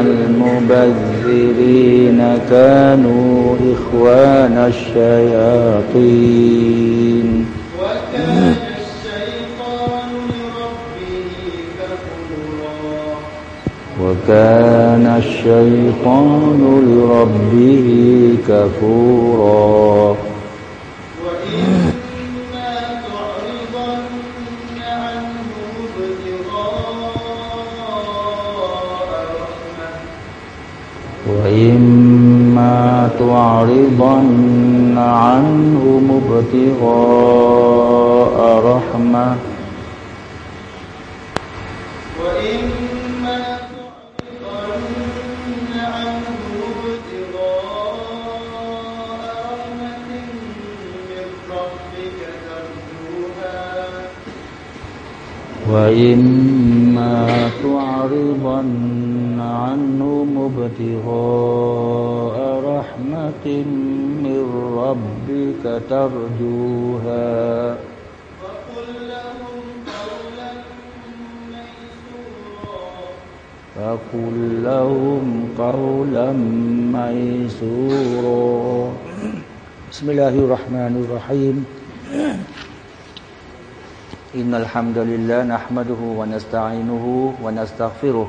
المبذرين كانوا إخوان الشياطين. وكان الشيطان لربه كفورا. وكان الشيطان لربه كفورا وإما تعرضن عنهم ابتغاء رحمة. وإما تعرضن عنهم ابتغاء رحمة من ربك ترجوها. وإما تعرضن عنهم ابتغاء رحمة من ربك ترجوها. فقل لهم قولا ميسورا. بسم الله الرحمن الرحيم. إن الحمد لله نحمده ونستعينه ونستغفره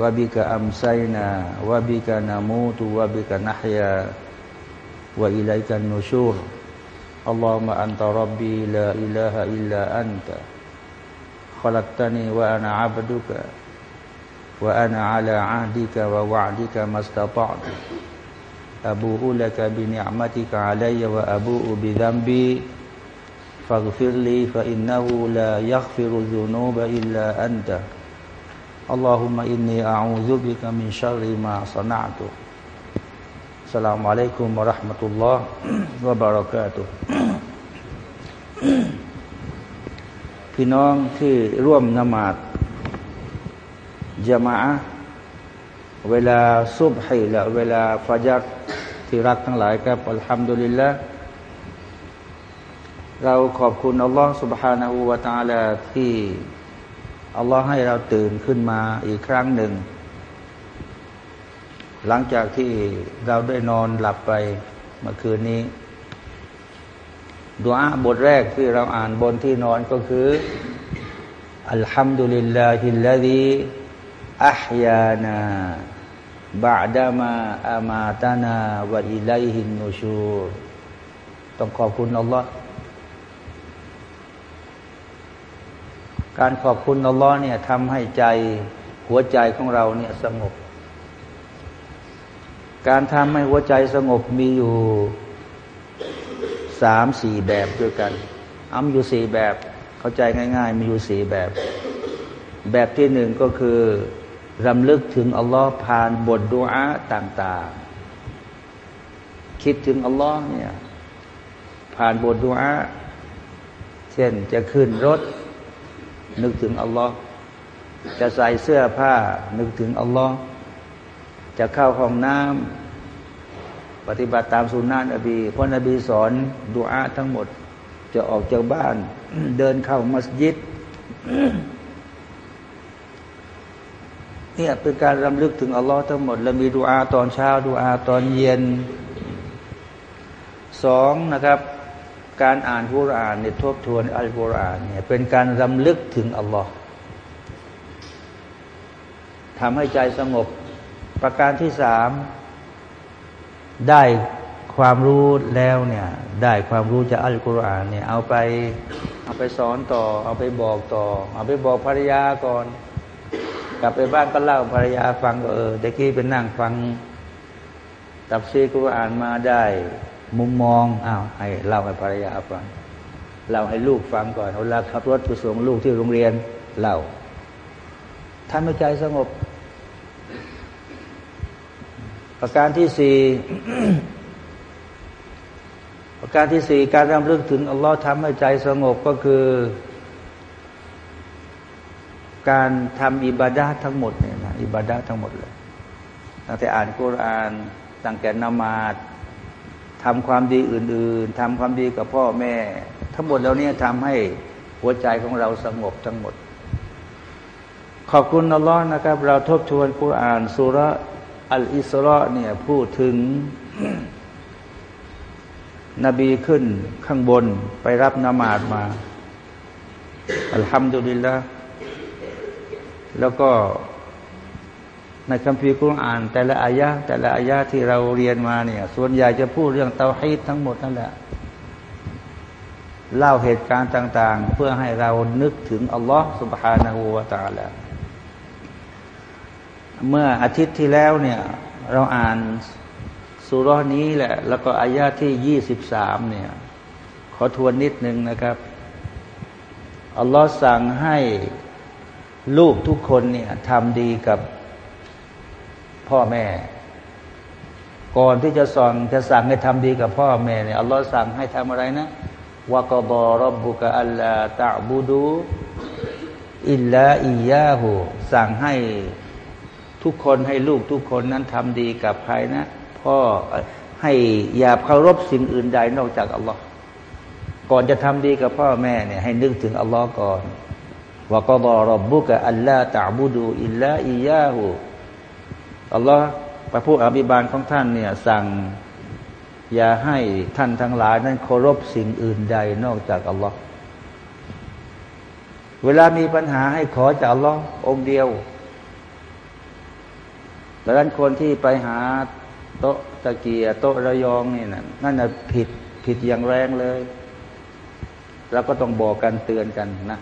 วะบิกะอัมไซนาวะบิกะนามูตุวะบิกะนัฮยาวะอิลัยกันนูชูรอัลลอฮฺมะอันตะรับบีลาอิลาฮะอิลลาอันตะ خلقتني وأنا عبدك وأنا على عهدك ووعدك ما استطعت. أبوء لك بنعمتك علي وأبوء بذنبي. فاغفر لي فإنه لا يغفر الذنوب إلا أنت. اللهم إني أعوذ بك من شر ما صنعت السلام عليكم ورحمة الله وبركاته พี่น้องที่ร่วมนมาดจามะเวลาซุบให้และเวลาฟาจัดที่รักทั้งหลายครับอัลฮัมดุลิลละเราขอบคุณอัลลอฮ์ سبحانه และ تعالى ที่ อัลลอฮ์ให้เราตื่นขึ้นมาอีกครั้งหนึ่ง หลังจากที่เราได้นอนหลับไปเมื่อคืนนี้ดูอาบทแรกที่เราอ่านบนที่นอนก็คืออัลฮัมดุลิลลาฮิลลาดีอัพยานาบาดามาอามาตานาวะอิไลฮินนูชูต้องขอบคุณอัลลอฮ์ การขอบคุณอัลลอฮ์เนี่ยทำให้ใจหัวใจของเราเนี่ยสงบ การทำให้หัวใจสงบมีอยู่สามสี่แบบด้วยกันอ้ำอยู่สี่แบบ เข้าใจง่าย ๆ มีอยู่สี่แบบ แบบที่หนึ่งก็คือรำลึกถึงอัลลอฮ์ผ่านบทดุอาต่างๆ คิดถึงอัลลอฮ์เนี่ยผ่านบทดุอาเช่นจะขึ้นรถ นึกถึงอัลลอฮ์จะใส่เสื้อผ้า นึกถึงอัลลอฮ์จะเข้าห้องน้ำปฏิบัติตามสุนนะนบีเพราะนบีสอนดุอาทั้งหมด จะออกจากบ้าน เดินเข้ามัสยิดเนี่ยเป็นการรำลึกถึงอัลลอฮ์ทั้งหมด แล้วมีดุอาตอนเช้าดุอาตอนเย็นสองนะครับ การอ่านกุรอานเนี่ยทบทวนอัลกุรอานเนี่ยเป็นการรำลึกถึงอัลลอฮ์ทำให้ใจสงบ ประการที่สามได้ความรู้แล้วเนี่ย ได้ความรู้จากอัลกุรอานเนี่ยเอาไปเอาไปสอนต่อ เอาไปบอกต่อ เอาไปบอกภรรยาก่อน กลับไปบ้านก็เล่าภรรยาฟังเออเด็กี้เป็นนั่งฟังตับซีกุรอานมาได้ มุมมองอ้าวให้เล่าให้ภรรยาฟังเล่าให้ลูกฟังก่อนเวลาขับรถไปส่งลูกที่โรงเรียนเล่าทำให้ใจสงบ ประการที่สี่ประการที่สี่การรำลึกถึงอัลลอฮ์ทำให้ใจสงบก็คือ การทำอิบาดาทั้งหมดเนี่ยนะอิบาดาทั้งหมดเลยตั้งแต่อ่านกุรานตั้งแต่นมาด ทำความดีอื่น ๆทำความดีกับพ่อแม่ ทั้งหมดแล้วเนี่ยทำให้หัวใจของเราสงบทั้งหมด ขอบคุณอัลลอฮ์นะครับ เราทบทวนกุรอานสุรอัลอิสราเนี่ยพูดถึง นบีขึ้นข้างบนไปรับนมาดมา อัลฮัมดุลิลละแล้วก็ ในคัมภีร์กุรอาน แต่ละอายะแต่ละอายะที่เราเรียนมาเนี่ย ส่วนใหญ่จะพูดเรื่องเตาฮีตทั้งหมดนั่นแหละเล่าเหตุการณ์ต่าง ๆ เพื่อให้เรานึกถึงอัลลอฮ์สุบฮานาหูวาตาละเมื่ออาทิตย์ที่แล้วเนี่ยเราอ่านสุรนี้แหละ แล้วก็อายาที่ยี่สิบสามเนี่ย ขอทวนนิดนึงนะครับ อัลลอฮ์สั่งให้ลูกทุกคนเนี่ยทำดีกับ พ่อแม่ ก่อนที่จะสอนจะสั่งให้ทำดีกับพ่อแม่เนี่ยอัลลอฮ์สั่งให้ทำอะไรนะวะกบอรบบุกะอัลลาตะบูดูอิลลาอิยาหูสั่งให้ทุกคนให้ลูกทุกคนนั้นทำดีกับใครนะพ่อให้อย่าเคารพสิ่งอื่นใดนอกจากอัลลอฮ์ก่อนจะทำดีกับพ่อแม่เนี่ยให้นึกถึงอัลลอฮ์ก่อนว่ากบอรบบุกะอัลลาตะบูดูอิลลาอิยาหู อัลลอฮ์พระผู้อภิบาลของท่านเนี่ยสั่งอย่าให้ท่านทั้งหลาย นั้นเคารพสิ่งอื่นใดนอกจากอัลลอฮ์เวลามีปัญหาให้ขอจากอัลลอฮ์องเดียวดังนั้นคนที่ไปหาโต๊ะตะเกียโต๊ะระยองนี่นะนั่นน่ะผิดผิดอย่างแรงเลยเราก็ต้องบอกกันเตือนกันนะ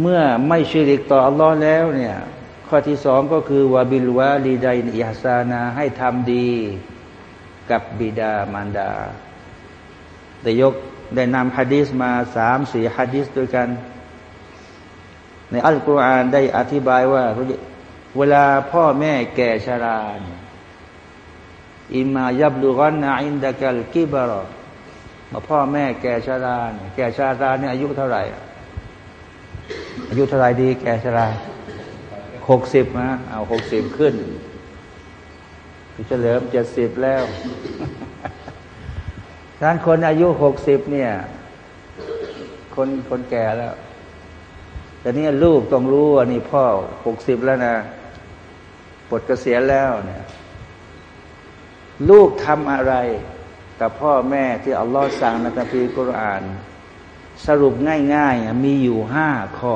เมื่อไม่ชิริกต่ออัลลอฮ์แล้วเนี่ย ข้อที่สองก็คือวาบิลวาลีไดอิฮซานาให้ทำดีกับบิดามารดา ได้ยกได้นำฮะดีษมาสามสี่ฮะดีษด้วยกัน ในอัลกุรอานได้อธิบายว่า เวลาพ่อแม่แก่ชราอิมายับลูกอนนาอินดะกัลกิบรอมาพ่อแม่แก่ชราเนี่ยแก่ชราเนี่ยอายุเท่าไหร่ อายุเท่าไหร่ดี แก่ชรา หกสิบนะเอาหกสิบขึ้นพี่เฉลิมเจ็ดสิบแล้วท่านคนอายุหกสิบเนี่ย คนคนแก่แล้ว แต่นี่ลูกต้องรู้ว่านี่พ่อหกสิบแล้วนะปลดเกษียณแล้วเนี่ย ลูกทำอะไร กับพ่อแม่ที่อัลลอฮ์สั่งในคัมภีร์กุรอาน สรุปง่ายๆมีอยู่ห้าข้อ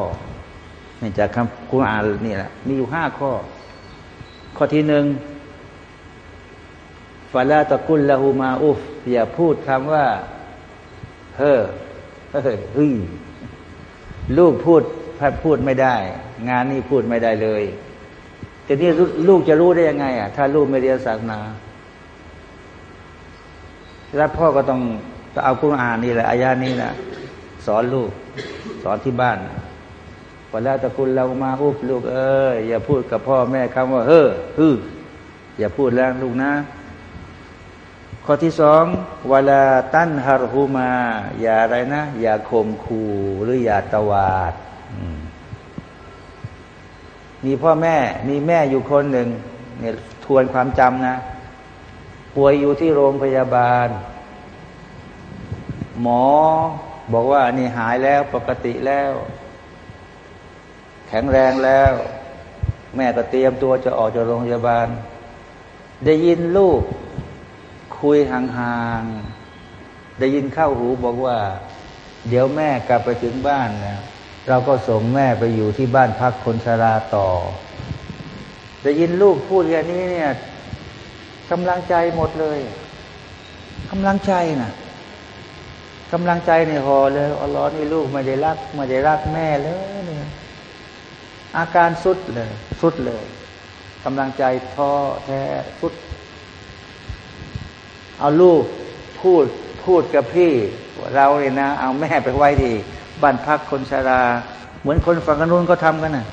นี่จากคำกุรอานนี่แหละมีอยู่ห้าข้อ ข้อที่หนึ่งฟาลาตะกุลละหูมาอุฟอย่าพูดคำว่า เฮ้อเฮ้ยเฮ้ยลูกพูดพูดไม่ได้ งานนี้พูดไม่ได้เลยแต่นี่ลูกจะรู้ได้ยังไง อะ ถ้าลูกไม่เรียนศาสนาแล้วพ่อก็ต้องเอาคุรอานนี่แหละอายานี้นะสอนลูก สอนที่บ้าน พอแล้วตะกุลเรามาอุบลูกเอ้ยอย่าพูดกับพ่อแม่คำว่า เฮ้อฮึอย่าพูดแล้วลูกนะ ข้อที่สองเวลาตั้นฮารฮูมา อย่าอะไรนะ อย่าข่มขู่หรืออย่าตวาดมีพ่อแม่ มีแม่อยู่คนหนึ่งเนี่ยทวนความจำนะป่วยอยู่ที่โรงพยาบาล หมอบอกว่านี่หายแล้วปกติแล้ว แข็งแรงแล้ว แม่ก็เตรียมตัวจะออกจากโรงพยาบาล ได้ยินลูกคุยห่างๆ ได้ยินเข้าหูบอกว่า เดี๋ยวแม่กลับไปถึงบ้านนะเราก็ส่งแม่ไปอยู่ที่บ้านพักคนชราต่อจะยินลูกพูดอย่างนี้เนี่ยกำลังใจหมดเลยกำลังใจนะกำลังใจในหอเลยอัลลอฮ์นี่ลูกไม่ได้รักไม่ได้รักแม่เลยเนี่ย อาการสุดเลย สุดเลยกำลังใจท้อแท้สุด เอาลูกพูดพูดกับพี่เราเนี่ยนะ เอาแม่ไปไว้ที่บ้านพักคนชรา เหมือนคนฝั่งนู้นก็ทำกันนะ่ะ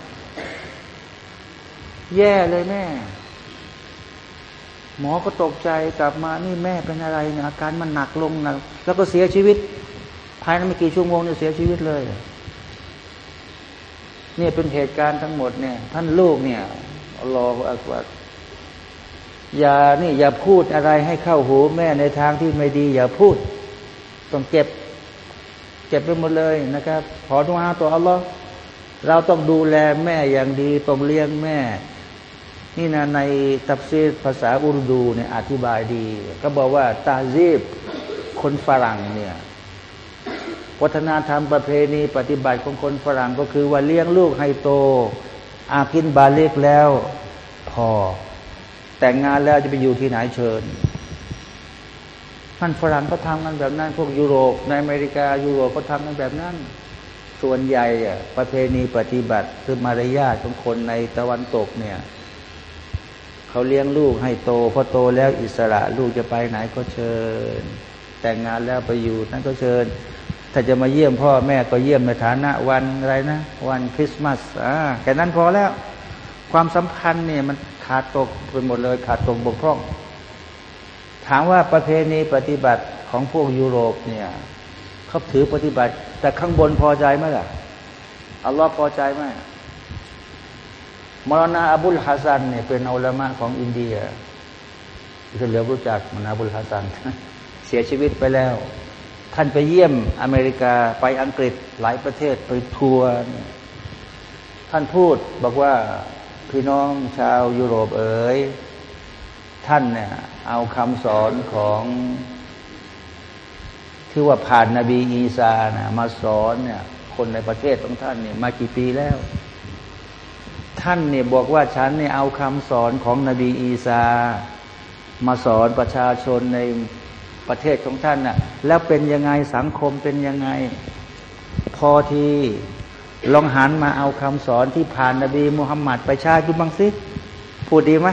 แย่เลยแม่ หมอก็ตกใจกลับมานี่แม่เป็นอะไรนี่ยอาการมันหนักลงนักแล้วก็เสียชีวิต ภายในไม่กี่ชั่วโมงเนี่ยเสียชีวิตเลย เนี่ยเป็นเหตุการณ์ทั้งหมดเนี่ย ท่านลูกเนี่ยรออักบัดอย่านี่อย่าพูดอะไรให้เข้าหูแม่ในทางที่ไม่ดี อย่าพูด ต้องเก็บ เก็บไปหมดเลยนะครับ ขอทุอาตัวอัลลอฮ์เราต้องดูแลแม่อย่างดี ต้องเลี้ยงแม่ นี่นะในตับซีภาษาอุรดูเนี่ยอธิบายดี ก็บอกว่าตาซีบคนฝรั่งเนี่ย วัฒนธรรมประเพณีปฏิบัติของคนฝรั่งก็คือว่าเลี้ยงลูกให้โต อากินบาเล็กแล้ว พอ แต่งงานแล้วจะไปอยู่ที่ไหนเชิญท่านฝรั่งก็ทำกันแบบนั้น พวกยุโรป ในอเมริกายุโรปก็ทำกันแบบนั้น ส่วนใหญ่ประเพณีปฏิบัติคือมารยาทของคนในตะวันตกเนี่ยเขาเลี้ยงลูกให้โตพอโตแล้วอิสระลูกจะไปไหนก็เชิญ แต่งงานแล้วไปอยู่นั่นก็เชิญ ถ้าจะมาเยี่ยมพ่อแม่ก็เยี่ยมในฐานะวันอะไรนะ วันคริสต์มาสอ่าแค่นั้นพอแล้ว ความสัมพันธ์เนี่ยมันขาดตกไปหมดเลย ขาดตกบกพร่อง ถามว่าประเพณีปฏิบัติของพวกยุโรปเนี่ยเขาถือปฏิบัติ แต่ข้างบนพอใจไหมล่ะอัลลอฮ์พอใจไหมมรณาอับุลฮัสันเนี่ยเป็นอัลมะของอินเดียที่เหลือรู้จักมรณาอับุลฮัสันเสียชีวิตไปแล้ว ท่านไปเยี่ยมอเมริกาไปอังกฤษหลายประเทศไปทัวร์ท่านพูดบอกว่าพี่น้องชาวยุโรปเอ๋ยท่านเนี่ยเอาคำสอนของที่ว่าผ่านนาบีอีสานะมาสอนเนี่ย คนในประเทศของท่านเนี่ยมากี่ปีแล้ว ท่านเนี่ยบอกว่าฉันเนี่ยเอาคำสอนของนบีอีสามาสอนประชาชนใน ประเทศของท่านน่ะแล้วเป็นยังไงสังคมเป็นยังไง พอทีลองหันมาเอาคำสอนที่ผ่านนบีมุฮัมมัดไปช้ดูบ้างสิพูดดีไหม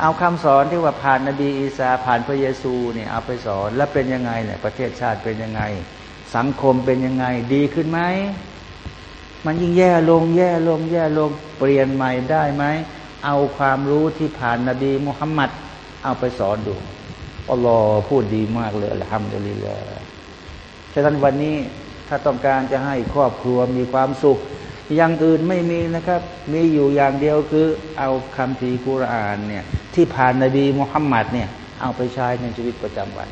เอาคำสอนที่ว่าผ่านนบีอีสาผ่านพระเยซูเนี่ยเอาไปสอนแล้วเป็นยังไงเนี่ยประเทศชาติเป็นยังไง สังคมเป็นยังไง ดีขึ้นไหมมันยิ่งแย่ลงแย่ลงแย่ลงเปลี่ยนใหม่ได้ไหมเอาความรู้ที่ผ่านนบีมุฮัมมัดเอาไปสอนดู อัลลอฮ์พูดดีมากเลยทำเดลิลาฉะนั้นวันนี้ถ้าต้องการจะให้ครอบครัวมีความสุข อย่างอื่นไม่มีนะครับ มีอยู่อย่างเดียวคือเอาคำทีกุรอานเนี่ย ที่ผ่านนบีมุฮัมมัดเนี่ย เอาไปใช้ในชีวิตประจำวัน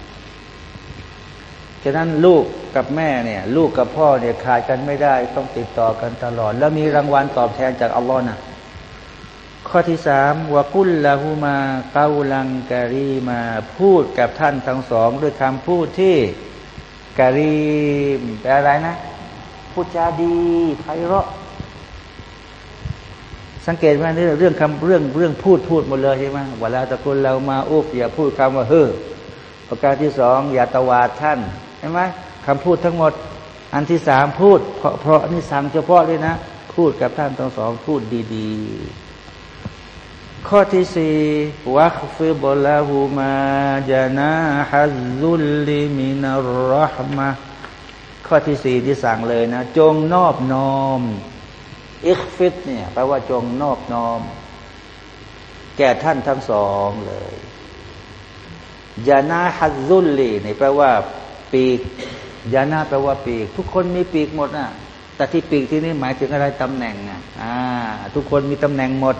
ฉะนั้นลูกกับแม่เนี่ย ลูกกับพ่อเนี่ยขาดกันไม่ได้ต้องติดต่อกันตลอด แล้วมีรางวัลตอบแทนจากอัลลอฮ์นะ ข้อที่สามวกุลละหูมาเกาลังการีมาพูดกับท่านทั้งสองด้วยคำพูดที่การีมแปลอะไรนะ พูดจาดีไพเราะ สังเกตไหมเรื่องเรื่องคำเรื่องเรื่องพูดพูดหมดเลยใช่ไหมเวลาตะกุลเรามาอุบอย่าพูดคำว่าเฮ้อประการที่สองอย่าตวาดท่านใช่ไหมคำพูดทั้งหมด อันที่สามพูด เพราะเพราะนี่สั่งเฉพาะเลยนะ พูดกับท่านทั้งสองพูดดี ๆ ข้อที่สี่วัคฟิบลาหูมาจานาฮัซุลลิมินารหมะข้อที่สี่ที่สั่งเลยนะ จงนอบน้อมอิคฟิตเนี่ยแปลว่าจงนอบน้อม แก่ท่านทั้งสองเลยยานาฮัซุลลีนี่แปลว่า ปีกยานาแปลว่าปีก ทุกคนมีปีกหมดนะแต่ที่ปีกที่นี่หมายถึงอะไรตำแหน่งอะทุกคนมีตำแหน่งหมด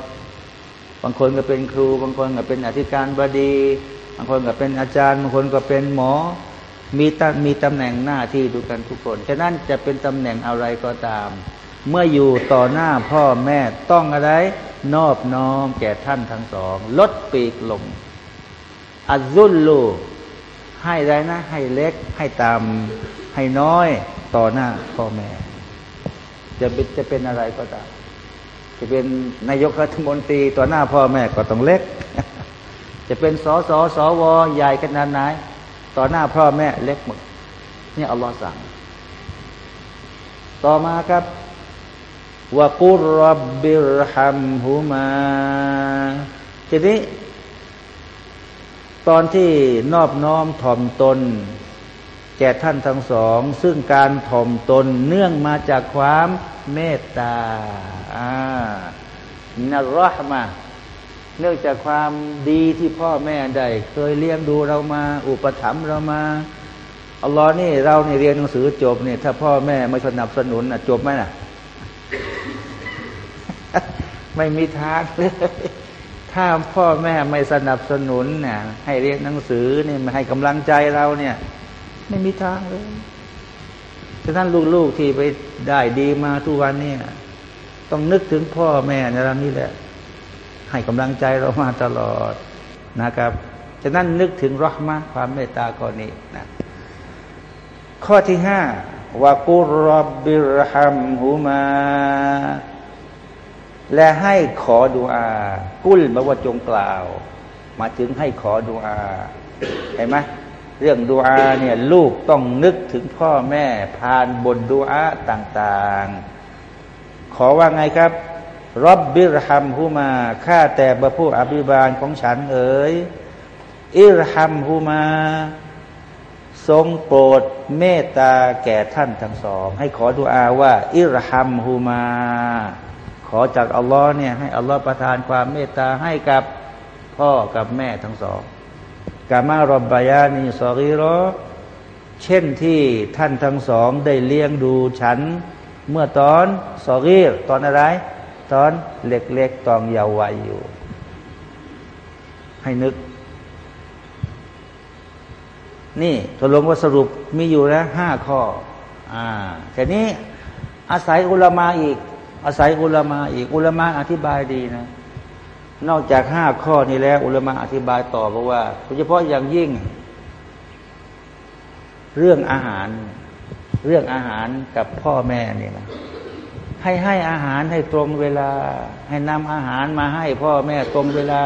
บางคนก็เป็นครู บางคนก็เป็นอธิการบดี บางคนก็เป็นอาจารย์ บางคนก็เป็นหมอ มีตมีตำแหน่งหน้าที่ดูกันทุกคน ฉะนั้นจะเป็นตำแหน่งอะไรก็ตาม เมื่ออยู่ต่อหน้าพ่อแม่ต้องอะไร นอบน้อมแก่ท่านทั้งสอง ลดปีกลงอัซุลลูให้ไรนะ ให้เล็กให้ตามให้น้อยต่อหน้าพ่อแม่ จะเป็นจะเป็นอะไรก็ตาม จะเป็นนายกรัฐมนตรีต่อหน้าพ่อแม่ก็ต้องเล็ก จะเป็นสอสอสอวอใหญ่ขนาดไหนต่อหน้าพ่อแม่เล็กหมดนี่อัลลอฮ์สั่ง ต่อมาครับวะกุรบบิรฮัมฮุมาทีนี้ตอนที่นอบน้อมถ่อมตน แก่ท่านทั้งสอง ซึ่งการถ่อมตนเนื่องมาจากความเมตตาอ่านรหมาเนื่องจากความดีที่พ่อแม่ได้เคยเลี้ยงดูเรามา อุปถัมภ์เรามาอัลลอฮ์นี่เราเนี่เรียนหนังสือจบเนี่ยถ้าพ่อแม่ไม่สนับสนุนนะจบไหมนะไม่มีทางเลยถ้าพ่อแม่ไม่สนับสนุนเนี่ยให้เรียนหนังสือเนี่ยให้กำลังใจเราเนี่ย ไม่มีทางเลยฉะนั้นลูกๆที่ไปได้ดีมาทุกวันเนี่ยต้องนึกถึงพ่อแม่ในรังนี้แหละ ให้กำลังใจเรามาตลอดนะครับ ฉะนั้นนึกถึงรหมะความเมตตาข้อนี้นะข้อที่ห้าวากุรบบิรฮัมฮุมา และให้ขอดุอา กุลแปลว่าจงกล่าว มาถึงให้ขอดุอาเห็นไหม เรื่องดุอาเนี่ยลูกต้องนึกถึงพ่อแม่ผ่านบทดุอาต่างๆ ขอว่าไงครับรับบิรฮัมฮุมาข้าแต่บระผู้อภิบาลของฉันเอ๋ยอิรฮัมฮุมาทรงโปรดเมตตาแก่ท่านทั้งสอง ให้ขอดุอาว่า อิรฮัมฮุมา ขอจากอัลลอฮ์เนี่ยให้อัลลอฮ์ประทานความเมตตาให้กับพ่อกับแม่ทั้งสอง กามารบบายานีสอรีรอเช่นที่ท่านทั้งสองได้เลี้ยงดูฉัน เมื่อตอนสอรีรตอนอะไร ตอนเล็กๆตอนเยาว์วัยอยู่ ให้นึก นี่ทดลงว่าสรุปมีอยู่แล้วห้าข้อ อ่าแต่นี้อาศัยอุลามาอีก อาศัยอุลามาอีก อุลามาอธิบายดีนะ นอกจากห้าข้อนี้แล้วอุลามาอธิบายต่อบอกว่าโดยเฉพาะอย่างยิ่ง เรื่องอาหาร เรื่องอาหารกับพ่อแม่เนี่ยนะให้ให้อาหารให้ตรงเวลา ให้นำอาหารมาให้พ่อแม่ตรงเวลา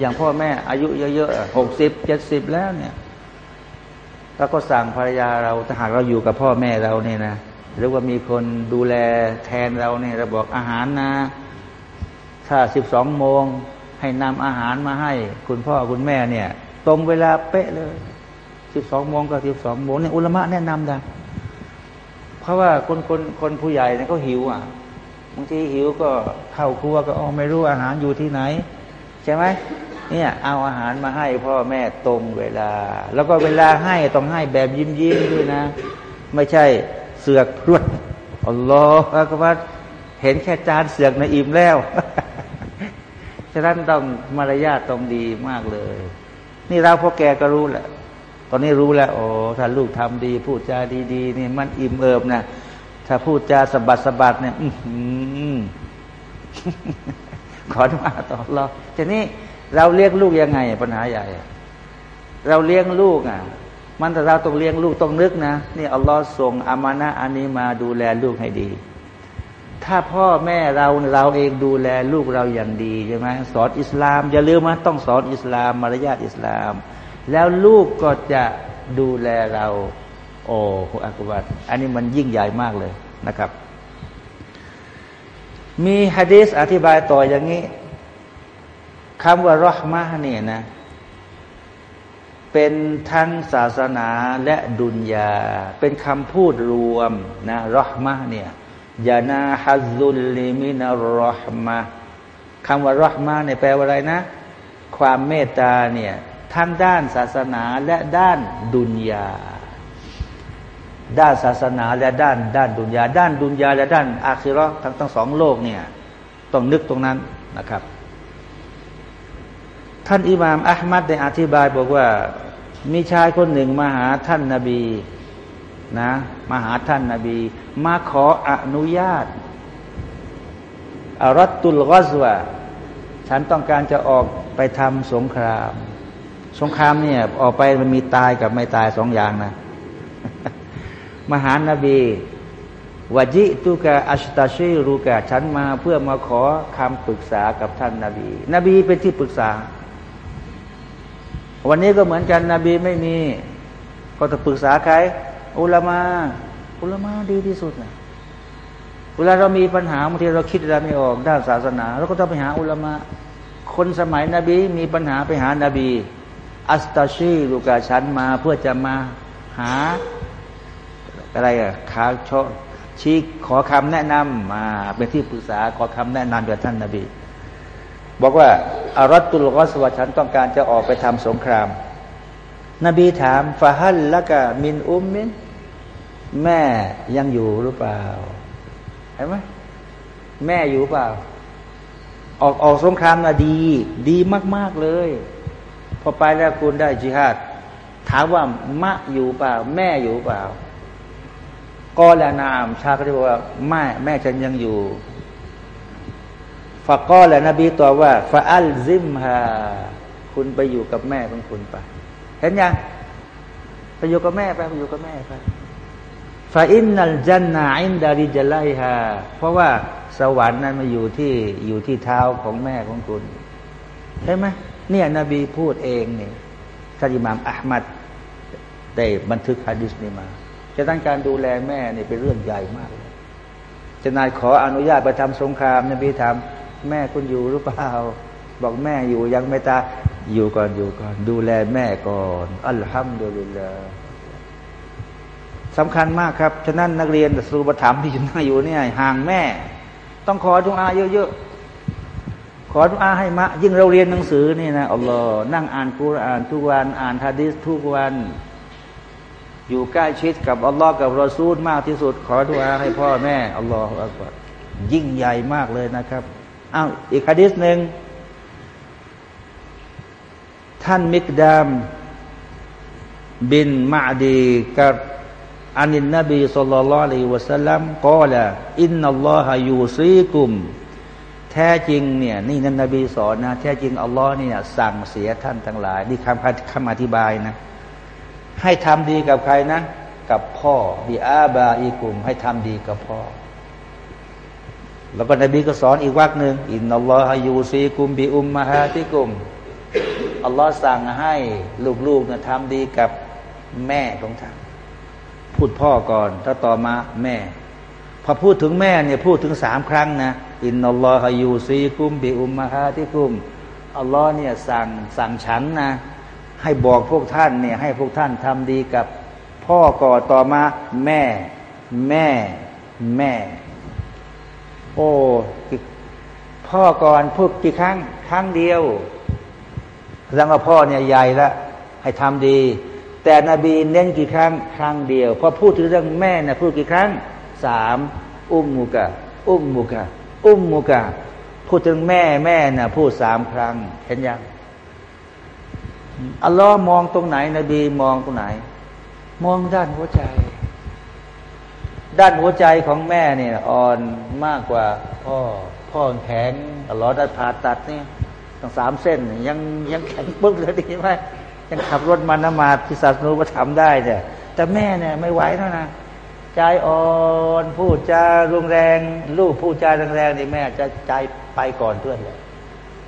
อย่างพ่อแม่ อายุเยอะๆหกสิบเจ็ดสิบแล้วเนี่ยเราก็สั่งภรรยาเราถ้าหากเราอยู่กับพ่อแม่เราเนี่ยนะหรือว่ามีคนดูแลแทนเราเนี่ยเราบอกอาหารนะ ถ้าสิบสองโมงให้นำอาหารมาให้ คุณพ่อคุณแม่เนี่ย ตรงเวลาเป๊ะเลยสิบสองโมงก็สิบสองโมงเนี่ยอุลมะแนะนำนะเพราะว่าคนคนคนผู้ใหญ่เนี่ยเขาหิวอะบางทีหิวก็เข้าครัวก็อ๋อไม่รู้อาหารอยู่ที่ไหน ใช่ไหมเนี่ยเอาอาหารมาให้พ่อแม่ตรงเวลา แล้วก็เวลาให้ต้องให้แบบยิ้มยิ้มด้วยนะ ไม่ใช่เสือกพรวดอัลลอฮฺก็ว่าเห็นแค่จานเสือกในอิ่มแล้ว ฉะนั้นต้องมารยาทต้องดีมากเลย นี่เราพ่อแกก็รู้แหละ ตอนนี้รู้แล้วโอ้ถ้าลูกทำดี พูดจาดีๆนี่มันอิ่มเอิบนะถ้าพูดจาสะบัดสะบัดเนี่ยอืขอมาต่อรอทีนี้เราเลี้ยงลูกยังไง ปัญหาใหญ่ เราเลี้ยงลูกอะ มันแต่เราต้องเลี้ยงลูกต้องนึกนะนี่อัลลอฮ์ส่งอามานะอันนี้มาดูแลลูกให้ดี ถ้าพ่อแม่เราเราเองดูแลลูกเราอย่างดีใช่ไหมสอนอิสลามอย่าลืมว่าต้องสอนอิสลามมารยาทอิสลาม แล้วลูกก็จะดูแลเรา โอ้อักบัตอันนี้มันยิ่งใหญ่มากเลยนะครับ มีฮะดีษอธิบายต่ออย่างนี้คำว่ารหมะเนี่ยนะ เป็นทั้งศาสนาและดุนยา เป็นคำพูดรวมนะรหมะเนี่ย ยานาฮัซุลลิมินารหมะคำว่ารหมะเนี่ยแปลว่าอะไรนะ ความเมตตาเนี่ยทั้งด้านศาสนาและด้านดุนยา ด้านศาสนาและด้านด้านดุนยา ด้านดุนยาและด้านอาคิรอทั้งทั้งสองโลกเนี่ยต้องนึกตรงนั้นนะครับ ท่านอิหม่ามอัลมัดได้อธิบายบอกว่า มีชายคนหนึ่งมาหาท่านนาบี นะมาหาท่านนาบี มาขออนุญาตอารัตตุลกอสวะฉันต้องการจะออกไปทำสงคราม สงครามเนี่ยออกไปมันมีตายกับไม่ตายสองอย่างนะมาหานาบีวจิตุกะอัชตาชีรูกะฉันมาเพื่อมาขอคำปรึกษากับท่านนาบี นบีเป็นที่ปรึกษา วันนี้ก็เหมือนกันนบีไม่มี ก็ต้องปรึกษาใคร อุลามาอุลามาดีที่สุดนะเวลาเรามีปัญหาบางทีเราคิดอะไรไม่ออกด้านศาสนาเราก็ต้องไปหาอุลามาคนสมัยนบีมีปัญหาไปหานาบี อัสตาชีลูกาชันมาเพื่อจะมาหาอะไรอะขาชชี้ขอคำแนะนำมาเป็นที่ปรึกษาขอคำแนะนำจากท่านนาบี บอกว่าอารัตุลกอสวะฉันต้องการจะออกไปทำสงคราม นบีถามฟาฮัลละกะมินอุมมิน แม่ยังอยู่หรือเปล่าเห็นไหมแม่อยู่เปล่า ออกออกสงครามนะดี ดีมาก ๆเลย พอไปแล้วคุณได้จิฮาดถามว่ามะอยู่เปล่า แม่อยู่เปล่าก็แลนาม ชาก็จะบอกว่าแม่แม่ฉันยังอยู่ฟะก็แลนบีตอบว่าฟาอัลซิมฮาคุณไปอยู่กับแม่ของคุณไป เห็นยังไปอยู่กับแม่ไปไปอยู่กับแม่ไป ฟาอินนัลจันนาอินดาริจไลฮาเพราะว่าสวรรค์นั้นมาอยู่ที่อยู่ที่เท้าของแม่ของคุณเห็นไหมเนี่ยนบีพูดเองนี่ท่านอิหม่ามอัลมัดได้บันทึกฮะดิษนี้มาจะตั้งการดูแลแม่นี่เป็นเรื่องใหญ่มากเลยจะนายขออนุญาตไปทำสงครามนบีถามแม่คุณอยู่หรือเปล่า บอกแม่อยู่ยังไม่ตาอยู่ก่อนอยู่ก่อน ดูแลแม่ก่อน อัลฮัมดุลิลลาห์ สำคัญมากครับ ฉะนั้นนักเรียนสูบถามที่นั่งอยู่เนี่ยห่างแม่ ต้องขอดุกอาเยอะๆ ขอดุกอาให้มะ ยิ่งเราเรียนหนังสือนี่นะอัลลอฮ์นั่งอ่านกุรอานทุกวัน อ่านฮะดิษทุกวัน อยู่ใกล้ชิดกับอัลลอฮ์กับรอซูลมากที่สุด ขอดุกอาให้พ่อแม่อัลลอฮ์อักบัรยิ่งใหญ่มากเลยนะครับอ้าวอีกฮะดิษหนึ่งท่านมิกดาม บินมาดีกับ อานินนบีสุลต่านละลิวะสัลลัมกล่าอินนัลลอฮฺยูซีกุม แท้จริงเนี่ยนี่นันนบีสอนนะ แท้จริงอัลลอฮ์เนี่ยสั่งเสียท่านทั้งหลาย นี่คำคำอธิบายนะ ให้ทำดีกับใครนะ กับพ่อ بآبائكم ให้ทำดีกับพ่อ แล้วก็นบีก็สอนอีกวักหนึ่งอินนัลลอฮฺยูซีกุมบีอุมมาฮาติกุมอัลลอฮ์สั่งให้ลูกๆนะทำดีกับแม่ของท่าน พูดพ่อก่อนถ้าต่อมาแม่ พอพูดถึงแม่เนี่ยพูดถึงสามครั้งนะ إن الله يوصيكم بأمهاتكم อัลลอฮ์เนี่ยสั่งสั่งฉันนะให้บอกพวกท่านเนี่ยให้พวกท่านทำดีกับพ่อก่อนต่อมาแม่ แม่ แม่ โอ้พ่อก่อนพูดกี่ครั้ง ครั้งเดียวแล้วก็พ่อเนี่ยใหญ่ละให้ทำดี แต่นบีเน้นกี่ครั้งครั้งเดียวพอพูดถึงเรื่องแม่เนี่ยพูดกี่ครั้งสามอุ้มมุกะอุ้มมุกะอุ้มมุกะพูดถึงแม่แม่น่ะพูดสามครั้ง เห็นยังอัลลอฮ์มองตรงไหน นบีมองตรงไหน มองด้านหัวใจ ด้านหัวใจของแม่เนี่ยอ่อนมากกว่าพ่อพ่อแข็งอัลลอฮ์ได้ผ่าตัดเนี่ยตั้งสามเส้น ยังยังแข็งปึ๊กเลยดีไหม ยังขับรถมานมาพิศาสนูก็ทำได้เนี่ยแต่แม่เนี่ยไม่ไหวเท่านะใจอ่อนพูดจารุนแรง ลูกพูดจาแรงๆนี่แม่จะใจไปก่อนเพื่อนเลย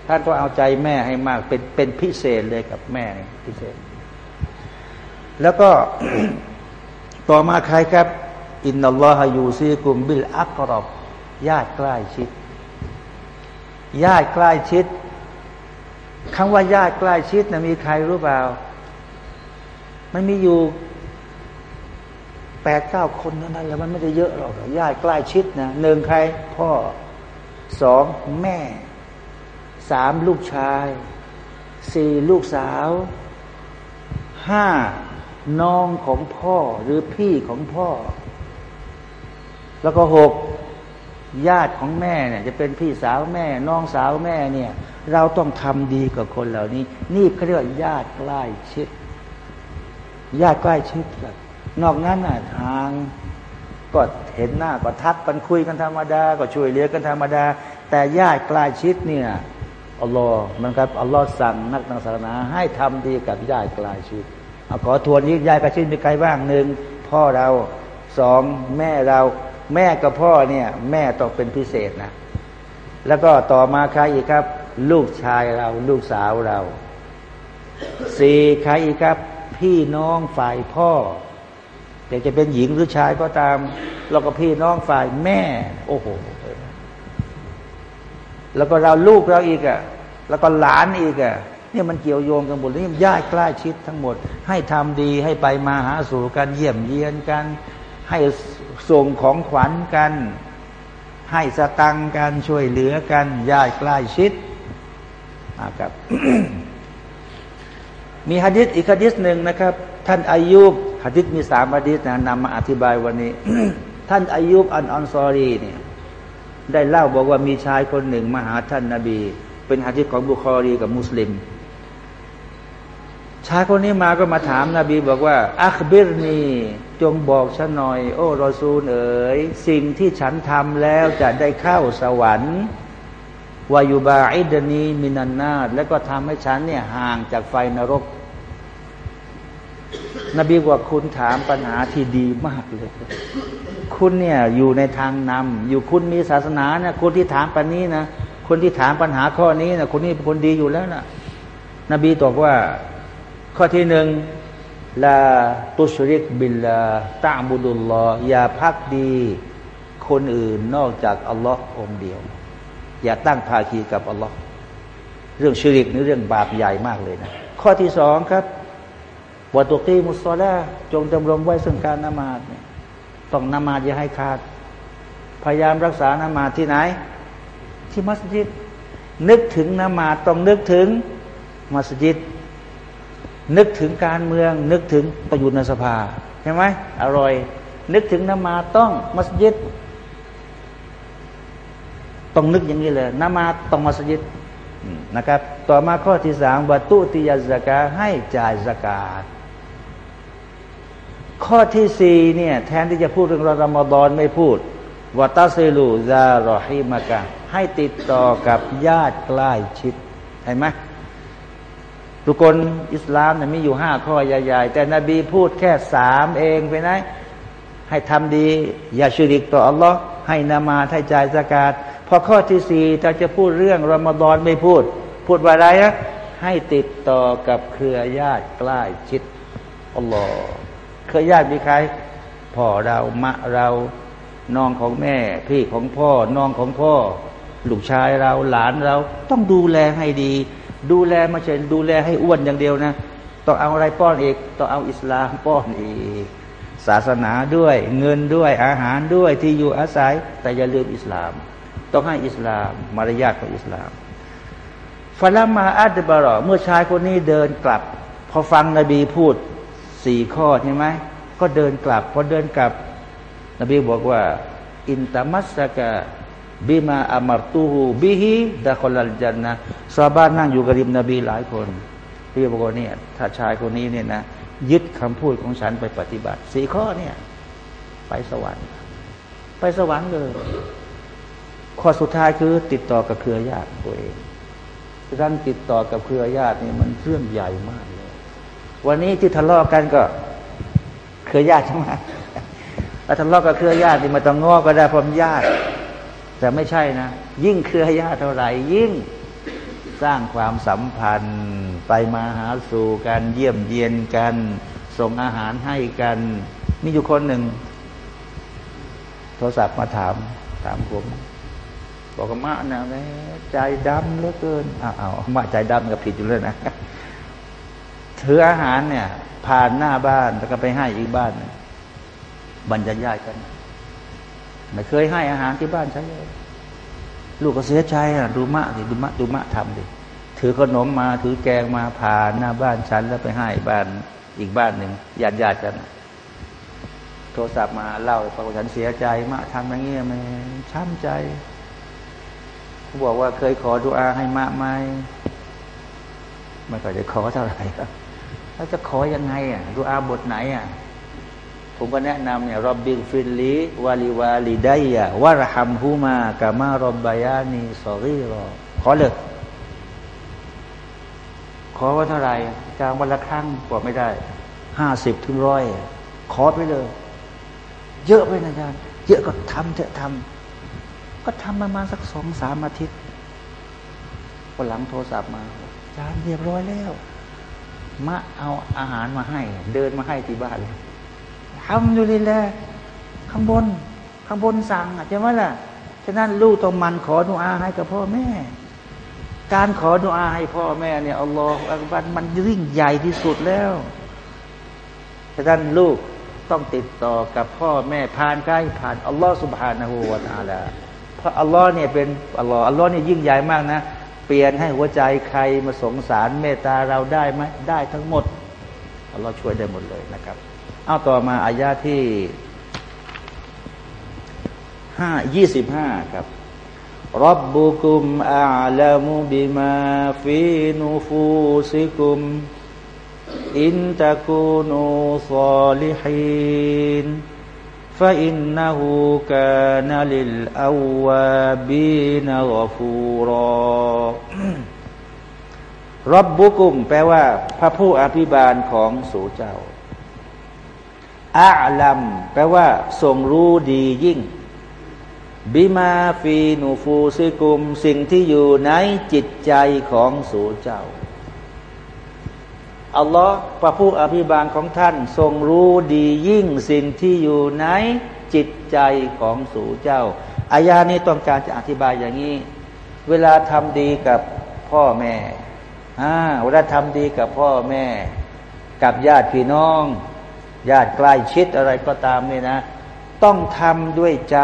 ท่านก็เอาใจแม่ให้มากเป็นเป็นพิเศษเลยกับแม่พิเศษ แล้วก็ต่อมาใครครับ อินนัลลอฮฺยูซีกุมบิลอักรอบญาติใกล้ชิด ญาติใกล้ชิด คำว่าญาติใกล้ชิดนะมีใครรู้เปล่า มันมีอยู่แปดเก้าคนเท่านั้นแล้วมันไม่ได้เยอะหรอกญาติใกล้ชิดนะหนึ่งใครพ่อสองแม่สามลูกชายสี่ลูกสาวห้าน้องของพ่อหรือพี่ของพ่อ แล้วก็หก ญาติของแม่เนี่ยจะเป็นพี่สาวแม่ น้องสาวแม่เนี่ย เราต้องทำดีกับคนเหล่านี้ นี่เขาเรียกว่าญาติใกล้ชิด ญาติใกล้ชิดนอกนั้นน่ะทางก็เห็นหน้าก็ทักกันคุยกันธรรมดา ก็ช่วยเหลือกันธรรมดา แต่ญาติใกล้ชิดเนี่ยอัลลอฮ์มันครับอัลลอฮ์สั่งนักทางศาสนาให้ทำดีกับญาติใกลายชีวิตเอขอทวนนี้ญาติกลายชีวิตมีใครบ้างหนึ่งพ่อเราสองแม่เรา แม่กับพ่อเนี่ย แม่ต้องเป็นพิเศษนะ แล้วก็ต่อมาใครอีกครับ ลูกชายเราลูกสาวเราสี่ใครอีกครับ พี่น้องฝ่ายพ่อแต่จะเป็นหญิงหรือชายก็ตามเราก็พี่น้องฝ่ายแม่ โอ้โหแล้วก็เราลูกเราอีกอะแล้วก็หลานอีกอะนี่มันเกี่ยวโยงกันหมดนี่ญาติใกล้ชิดทั้งหมด ให้ทำดีให้ไปมาหาสู่กันเยี่ยมเยียนกัน ให้ ส่งของขวัญกัน ให้สตังกันช่วยเหลือกันญาติใกล้ชิดนะครับ มีฮะดิษอีกฮะดิษหนึ่งนะครับ ท่านอายุบฮะดิษมีสามฮะดิษนะนำมาอธิบายวันนี้ ท่านอายุบอันอันซอรีเนี่ยได้เล่าบอกว่ามีชายคนหนึ่งมาหาท่านนาบี เป็นฮะดิษของบุคอรีกับมุสลิมชายคนนี้มาก็มาถามนาบีบอกว่า อัคบิรนี จงบอกฉันหน่อย โอ้รอซูลเอ๋ยสิ่งที่ฉันทำแล้วจะได้เข้าสวรรค์วายุบาอิดนีมินันนาแล้วก็ทำให้ฉันเนี่ยห่างจากไฟนรก นบีว่าคุณถามปัญหาที่ดีมากเลย คุณเนี่ยอยู่ในทางนำอยู่คุณมีศาสนาเนี่ยคนที่ถามปัญนี้นะคนที่ถามปัญหาข้อนี้นะคนนี้เป็นคนดีอยู่แล้วนะนบีตอบว่า ข้อที่หนึ่ง ลาตุชริกบิลลาตาบุดุลลออย่าพักดี คนอื่นนอกจากอัลลอฮ์องเดียว อย่าตั้งภาคีกับอัลลอฮ์เรื่องชริกนี่เรื่องบาปใหญ่มากเลยนะข้อที่สองครับวัตุกีมุสซาลาจงดำรงไว้ซึ่งการนมาดเนี่ยต้องนมาดอย่าให้ขาด พยายามรักษานมาดที่ไหน ที่มัสยิด นึกถึงนมาดต้องนึกถึงมัสยิด นึกถึงการเมือง นึกถึงประยุทธ์ในสภาใช่ไหมอร่อย นึกถึงนมาต้องมัสยิดต้องนึกอย่างนี้เลยนมาต้องมัสยิดนะครับ ต่อมาข้อที่สามวัตุติยาสกาให้จ่ายสกาข้อที่สี่เนี่ย แทนที่จะพูดเรื่องรอมฎอนไม่พูดวัตาเซลูซารอฮิมากะให้ติดต่อกับญาติใกล้ชิดเห็นไหม ทุกคนอิสลามเนี่ยมีอยู่ห้าข้อใหญ่ๆ แต่นบีพูดแค่สามเองไปไหนให้ทำดี อย่าชิริกต่ออัลลอฮ์ให้นามาให้จ่ายสกาดพอข้อที่สี่ถ้าจะพูดเรื่องรอมฎอนไม่พูด พูดว่าอะไรนะให้ติดต่อกับเครือญาติใกล้ชิดอัลลอฮ์เครือญาติมีใครพ่อเรามะเราน้องของแม่ พี่ของพ่อน้องของพ่อลูกชายเราหลานเราต้องดูแลให้ดี ดูแลมาเช่นดูแลให้อ้วนอย่างเดียวนะต้องเอาอะไรป้อนอีกต้องเอาอิสลามป้อนอีก ศาสนาด้วย เงินด้วยอาหารด้วยที่อยู่อาศัย แต่อย่าลืมอิสลาม ต้องให้อิสลาม มารยาทของอิสลามฟาลามาอัดบารอเมื่อชายคนนี้เดินกลับ พอฟังนบีพูดสี่ข้อใช่ไหมก็เดินกลับพอเดินกลับ นบีบอกว่า อินตามัสกะ บิมาอามารตูฮูบิฮิดะคอลัลจันนะซาบ้านนั่งอยู่กับริมนบีหลายคนพี่บอกว่าเนี่ยถ้าชายคนนี้เนี่ยนะยึดคำพูดของฉันไปปฏิบัติสี่ข้อเนี่ย ไปสวรรค์ ไปสวรรค์เลยข้อสุดท้ายคือ ติดต่อกับเครือญาติตัวเองดังติดต่อกับเครือญาตินี่มันเรื่องใหญ่มากเลยวันนี้ที่ทะเลาะกันก็ เครือญาติใช่ไหมถ้าทะเลาะกับเครือญาตินี่มาต้องง้อก็ได้พร้อมญาติ แต่ไม่ใช่นะ ยิ่งเครือญาติเท่าไหร่ยิ่งสร้างความสัมพันธ์ไปมาหาสู่กันเยี่ยมเยียนกัน ส่งอาหารให้กัน มีอยู่คนหนึ่ง โทรศัพท์มาถาม ถามผมบอกว่ามาเนี่ใจดำเหลือเกินอ้าวมาใจดำกับผิดอยู่เลยนะถืออาหารเนี่ย ผ่านหน้าบ้านแล้วก็ไปให้อีกบ้านบรรยายกัน ไม่เคยให้อาหารที่บ้านใช่เลย ลูกก็เสียใจอะดูมะดิดูมะดูมะทำดิถือขนมมาถือแกงมาผ่านหน้าบ้านฉันแล้วไปให้บ้านอีกบ้านหนึ่งญาติญาติกันโทรศัพท์มาเล่าบอกฉันเสียใจมะทำอย่างเงี้ยมันช้ำใจเขาบอกว่าเคยขอดุอาให้มากไหมไม่ก็จะขอเท่าไหร่ครับแล้วจะขอยังไงอะดุอาบทไหนอะ ผมก็แนะนำเนี่ย رب اغفر لي ولوالدي وارحمهما كما ربياني صغيرا ขอเลยขอว่าเท่าไหร่จางวันละครั้งบอกไม่ได้ห้าสิบถึงร้อยขอไปเลย เยอะไปนะอาจารย์เยอะก็ทำเถอะทำก็ทำประมาณสักสองสามอาทิตย์พอหลังโทรศัพท์มาอาจารย์เรียบร้อยแล้ว มาเอาอาหารมาให้ เดินมาให้ที่บ้านเลย ทำดูดีแลข้างบน ข้างบนสั่งใช่ไหมล่ะฉะนั้นลูกต้องมันขอดุอาให้กับพ่อแม่ การขอดุอาให้พ่อแม่เนี่ยอัลลอฮฺอักบัรมันยิ่งใหญ่ที่สุดแล้วฉะนั้นลูกต้องติดต่อกับพ่อแม่ผ่านใครผ่านอัลลอฮฺสุบฮานาหูวาตาลาเพราะอัลลอฮ์เนี่ยเป็นอัลลอฮ์อัลลอฮ์เนี่ยยิ่งใหญ่มากนะ เปลี่ยนให้หัวใจใครมาสงสารเมตตาเราได้ไหมได้ทั้งหมดอัลลอฮ์ช่วยได้หมดเลยนะครับ เอาต่อมาอายาที่ห้ายี่สิบห้าครับรับบุคุมอาลามุบิมาฟีนูฟูซิกุมอินตะกูนูซอลิฮิน فإنه كان للأوابين غفورا รับบุกุมแปลว่า พระผู้อภิบาลของสู่เจ้า อาลัมแปลว่าทรงรู้ดียิ่ง บิมาฟีนูฟูซิกุม สิ่งที่อยู่ในจิตใจของสูเจ้า อัลลอฮ์พระผู้อภิบาลของท่าน ทรงรู้ดียิ่ง สิ่งที่อยู่ในจิตใจของสูเจ้า อายานี้ต้องการจะอธิบายอย่างนี้ เวลาทำดีกับพ่อแม่อ่าเวลาทำดีกับพ่อแม่ กับญาติพี่น้อง ญาติใกล้ชิดอะไรก็ตามเนี่ยนะ ต้องทำด้วยใจ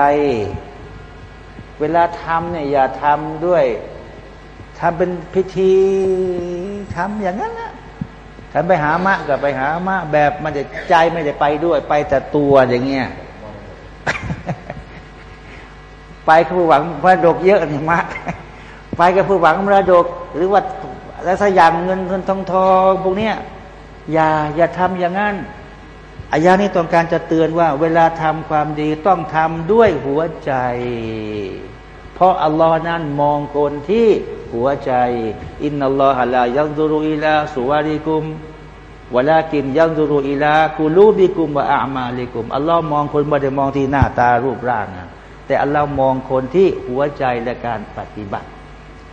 เวลาทำเนี่ยอย่าทำด้วยทำเป็นพิธีทำอย่างนั้นนะถ้าไปหามะก็ไปหามะแบบมันจะใจไม่ได้ไปด้วย ไปแต่ตัวอย่างเงี้ยไปกับผู้หวังมรดกเยอะนี่มะไปกับผู้หวังมรดก หรือว่าแล้วสยามเงินเงินทองทองพวกเนี้ยอย่าอย่าทำอย่างนั้น อายานี้ต้องการจะเตือนว่า เวลาทำความดีต้องทำด้วยหัวใจ เพราะอัลลอฮ์นั้นมองคนที่หัวใจ อินนัลลอฮะลายังดูรุอิลาสุวาริกุมวลากินยังดูรุอิลากูลูบิกุมวะอามาลิกุมอัลลอฮ์มองคนไม่ได้มองที่หน้าตารูปร่างนะแต่อัลลอฮ์มองคนที่หัวใจและการปฏิบัติ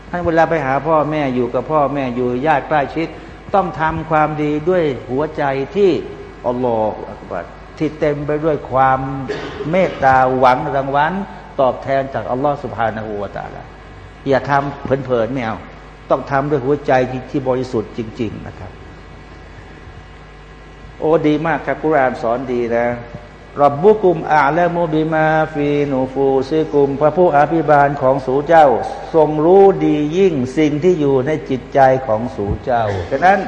ท่านเวลาไปหาพ่อแม่อยู่กับพ่อแม่อยู่ญาติใกล้ชิด ต้องทำความดีด้วยหัวใจที่ อัลลอฮฺที่เต็มไปด้วยความเมตตาหวังรางวัลตอบแทนจากอัลลอฮฺสุบฮานาหูวาตาลาอย่าทำเพลินๆไม่เอาต้องทำด้วยหัวใจที่บริสุทธิ์จริง ๆ นะครับ โอ้ดีมากครับกุรานสอนดีนะربكم أعلم بما في نفوسكم พระผู้อภิบาลของสูเจ้า ทรงรู้ดียิ่งสิ่งที่อยู่ในจิตใจของสูเจ้าฉะนั้น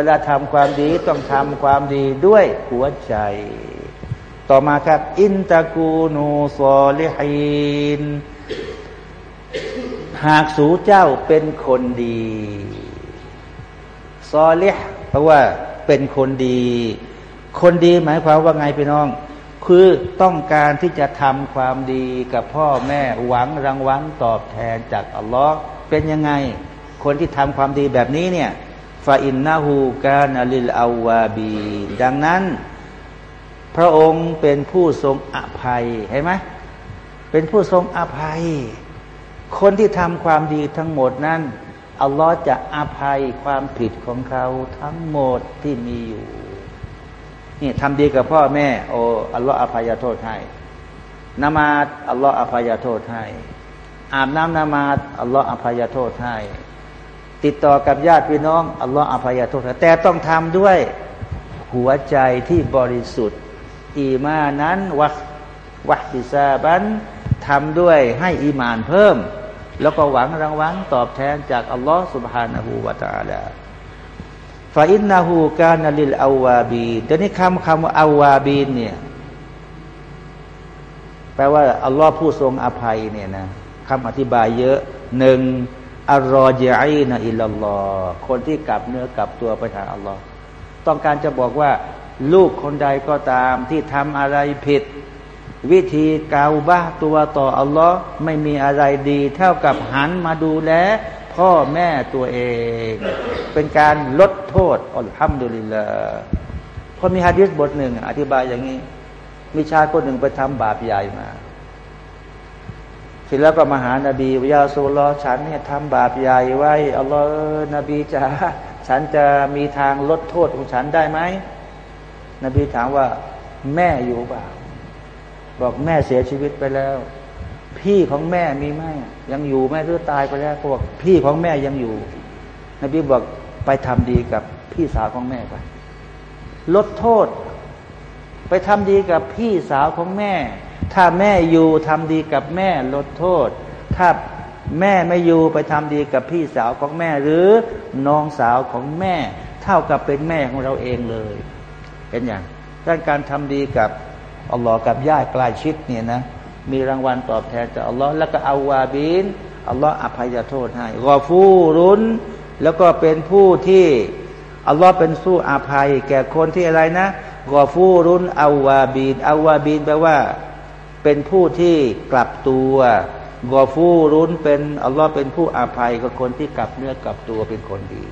เวลาทำความดีต้องทำความดีด้วยหัวใจ ต่อมาครับ إن تكونوا صالحين หากสูเจ้าเป็นคนดีซอเลห์เพราะว่าเป็นคนดี คนดีหมายความว่าไงพี่น้อง คือต้องการที่จะทำความดีกับพ่อแม่หวังรางวัลตอบแทนจากอัลลอฮ์เป็นยังไง คนที่ทำความดีแบบนี้เนี่ย ฟาอินนาหูกานาลิลอาวาบีดังนั้น พระองค์เป็นผู้ทรงอภัยเห็นไหมเป็นผู้ทรงอภัย คนที่ทำความดีทั้งหมดนั้นอัลลอฮ์จะอภัยความผิดของเขาทั้งหมดที่มีอยู่นี่ทำดีกับพ่อแม่ โออัลลอฮ์อภัยโทษให้นมาดอัลลอฮ์อภัยโทษให้อาบน้ำนมาดอัลลอฮ์อภัยโทษให้ ติดต่อกับญาติพี่น้องอัลลอฮฺอภัยโทษแต่ต้องทำด้วยหัวใจที่บริสุทธิ์ อีมานั้นวักวักติซาบันทำด้วยให้อีมานเพิ่ม แล้วก็หวังรางวัลตอบแทนจากอัลลอฮฺสุบฮานาหูวาตาลาفإنه كان للأوابين แต่นี้คำคำว่า أوابين เนี่ยแปลว่าอัลลอฮฺผู้ทรงอภัยเนี่ยนะคำอธิบายเยอะหนึ่ง الراجعين إلى الله คนที่กลับเนื้อกลับตัวไปหาอัลลอฮ์ต้องการจะบอกว่า ลูกคนใดก็ตามที่ทำอะไรผิด วิธีกาวบ้าตัวต่ออัลลอฮ์ไม่มีอะไรดี เท่ากับหันมาดูแลพ่อแม่ตัวเอง เป็นการลดโทษอัลฮัมดุลิลลาพอมีฮะดิษบทหนึ่งอธิบายอย่างนี้ มีชายคนหนึ่งไปทำบาปใหญ่มา เสร็จแล้วก็มาหานาบีวิยาสุลลอฉันเนี่ยทำบาปใหญ่ไว้อัลลอฮ์นบีจ๋าฉฉันจะมีทางลดโทษของฉันได้ไหมนบีถามว่า แม่อยู่เปล่าบอกแม่เสียชีวิตไปแล้ว พี่ของแม่มีไหมยังอยู่แม่หรือตายไปแล้วบอกพี่ของแม่ยังอยู่ นบีบอกไปทำดีกับพี่สาวของแม่ไปลดโทษ ไปทำดีกับพี่สาวของแม่ ถ้าแม่อยู่ทำดีกับแม่ลดโทษ ถ้าแม่ไม่อยู่ไปทำดีกับพี่สาวของแม่หรือน้องสาวของแม่ เท่ากับเป็นแม่ของเราเองเลย เป็นอย่างด้านการทำดีกับอัลลอฮ์กับญาติใกล้ชิดเนี่ยนะ มีรางวัลตอบแทนจากอัลลอฮ์แล้วก็อาวาบินอัลลอฮ์อภัยโทษให้กอฟูรุนแล้วก็เป็นผู้ที่อัลลอฮ์เป็นสู้อภัย แก่คนที่อะไรนะกอฟูรุนอาวาบินอาวาบินแปลว่า เป็นผู้ที่กลับตัวกอฟูรุนเป็นอัลลอฮ์เป็นผู้อภัยกับคนที่กลับเนื้อกลับตัวเป็นคนดี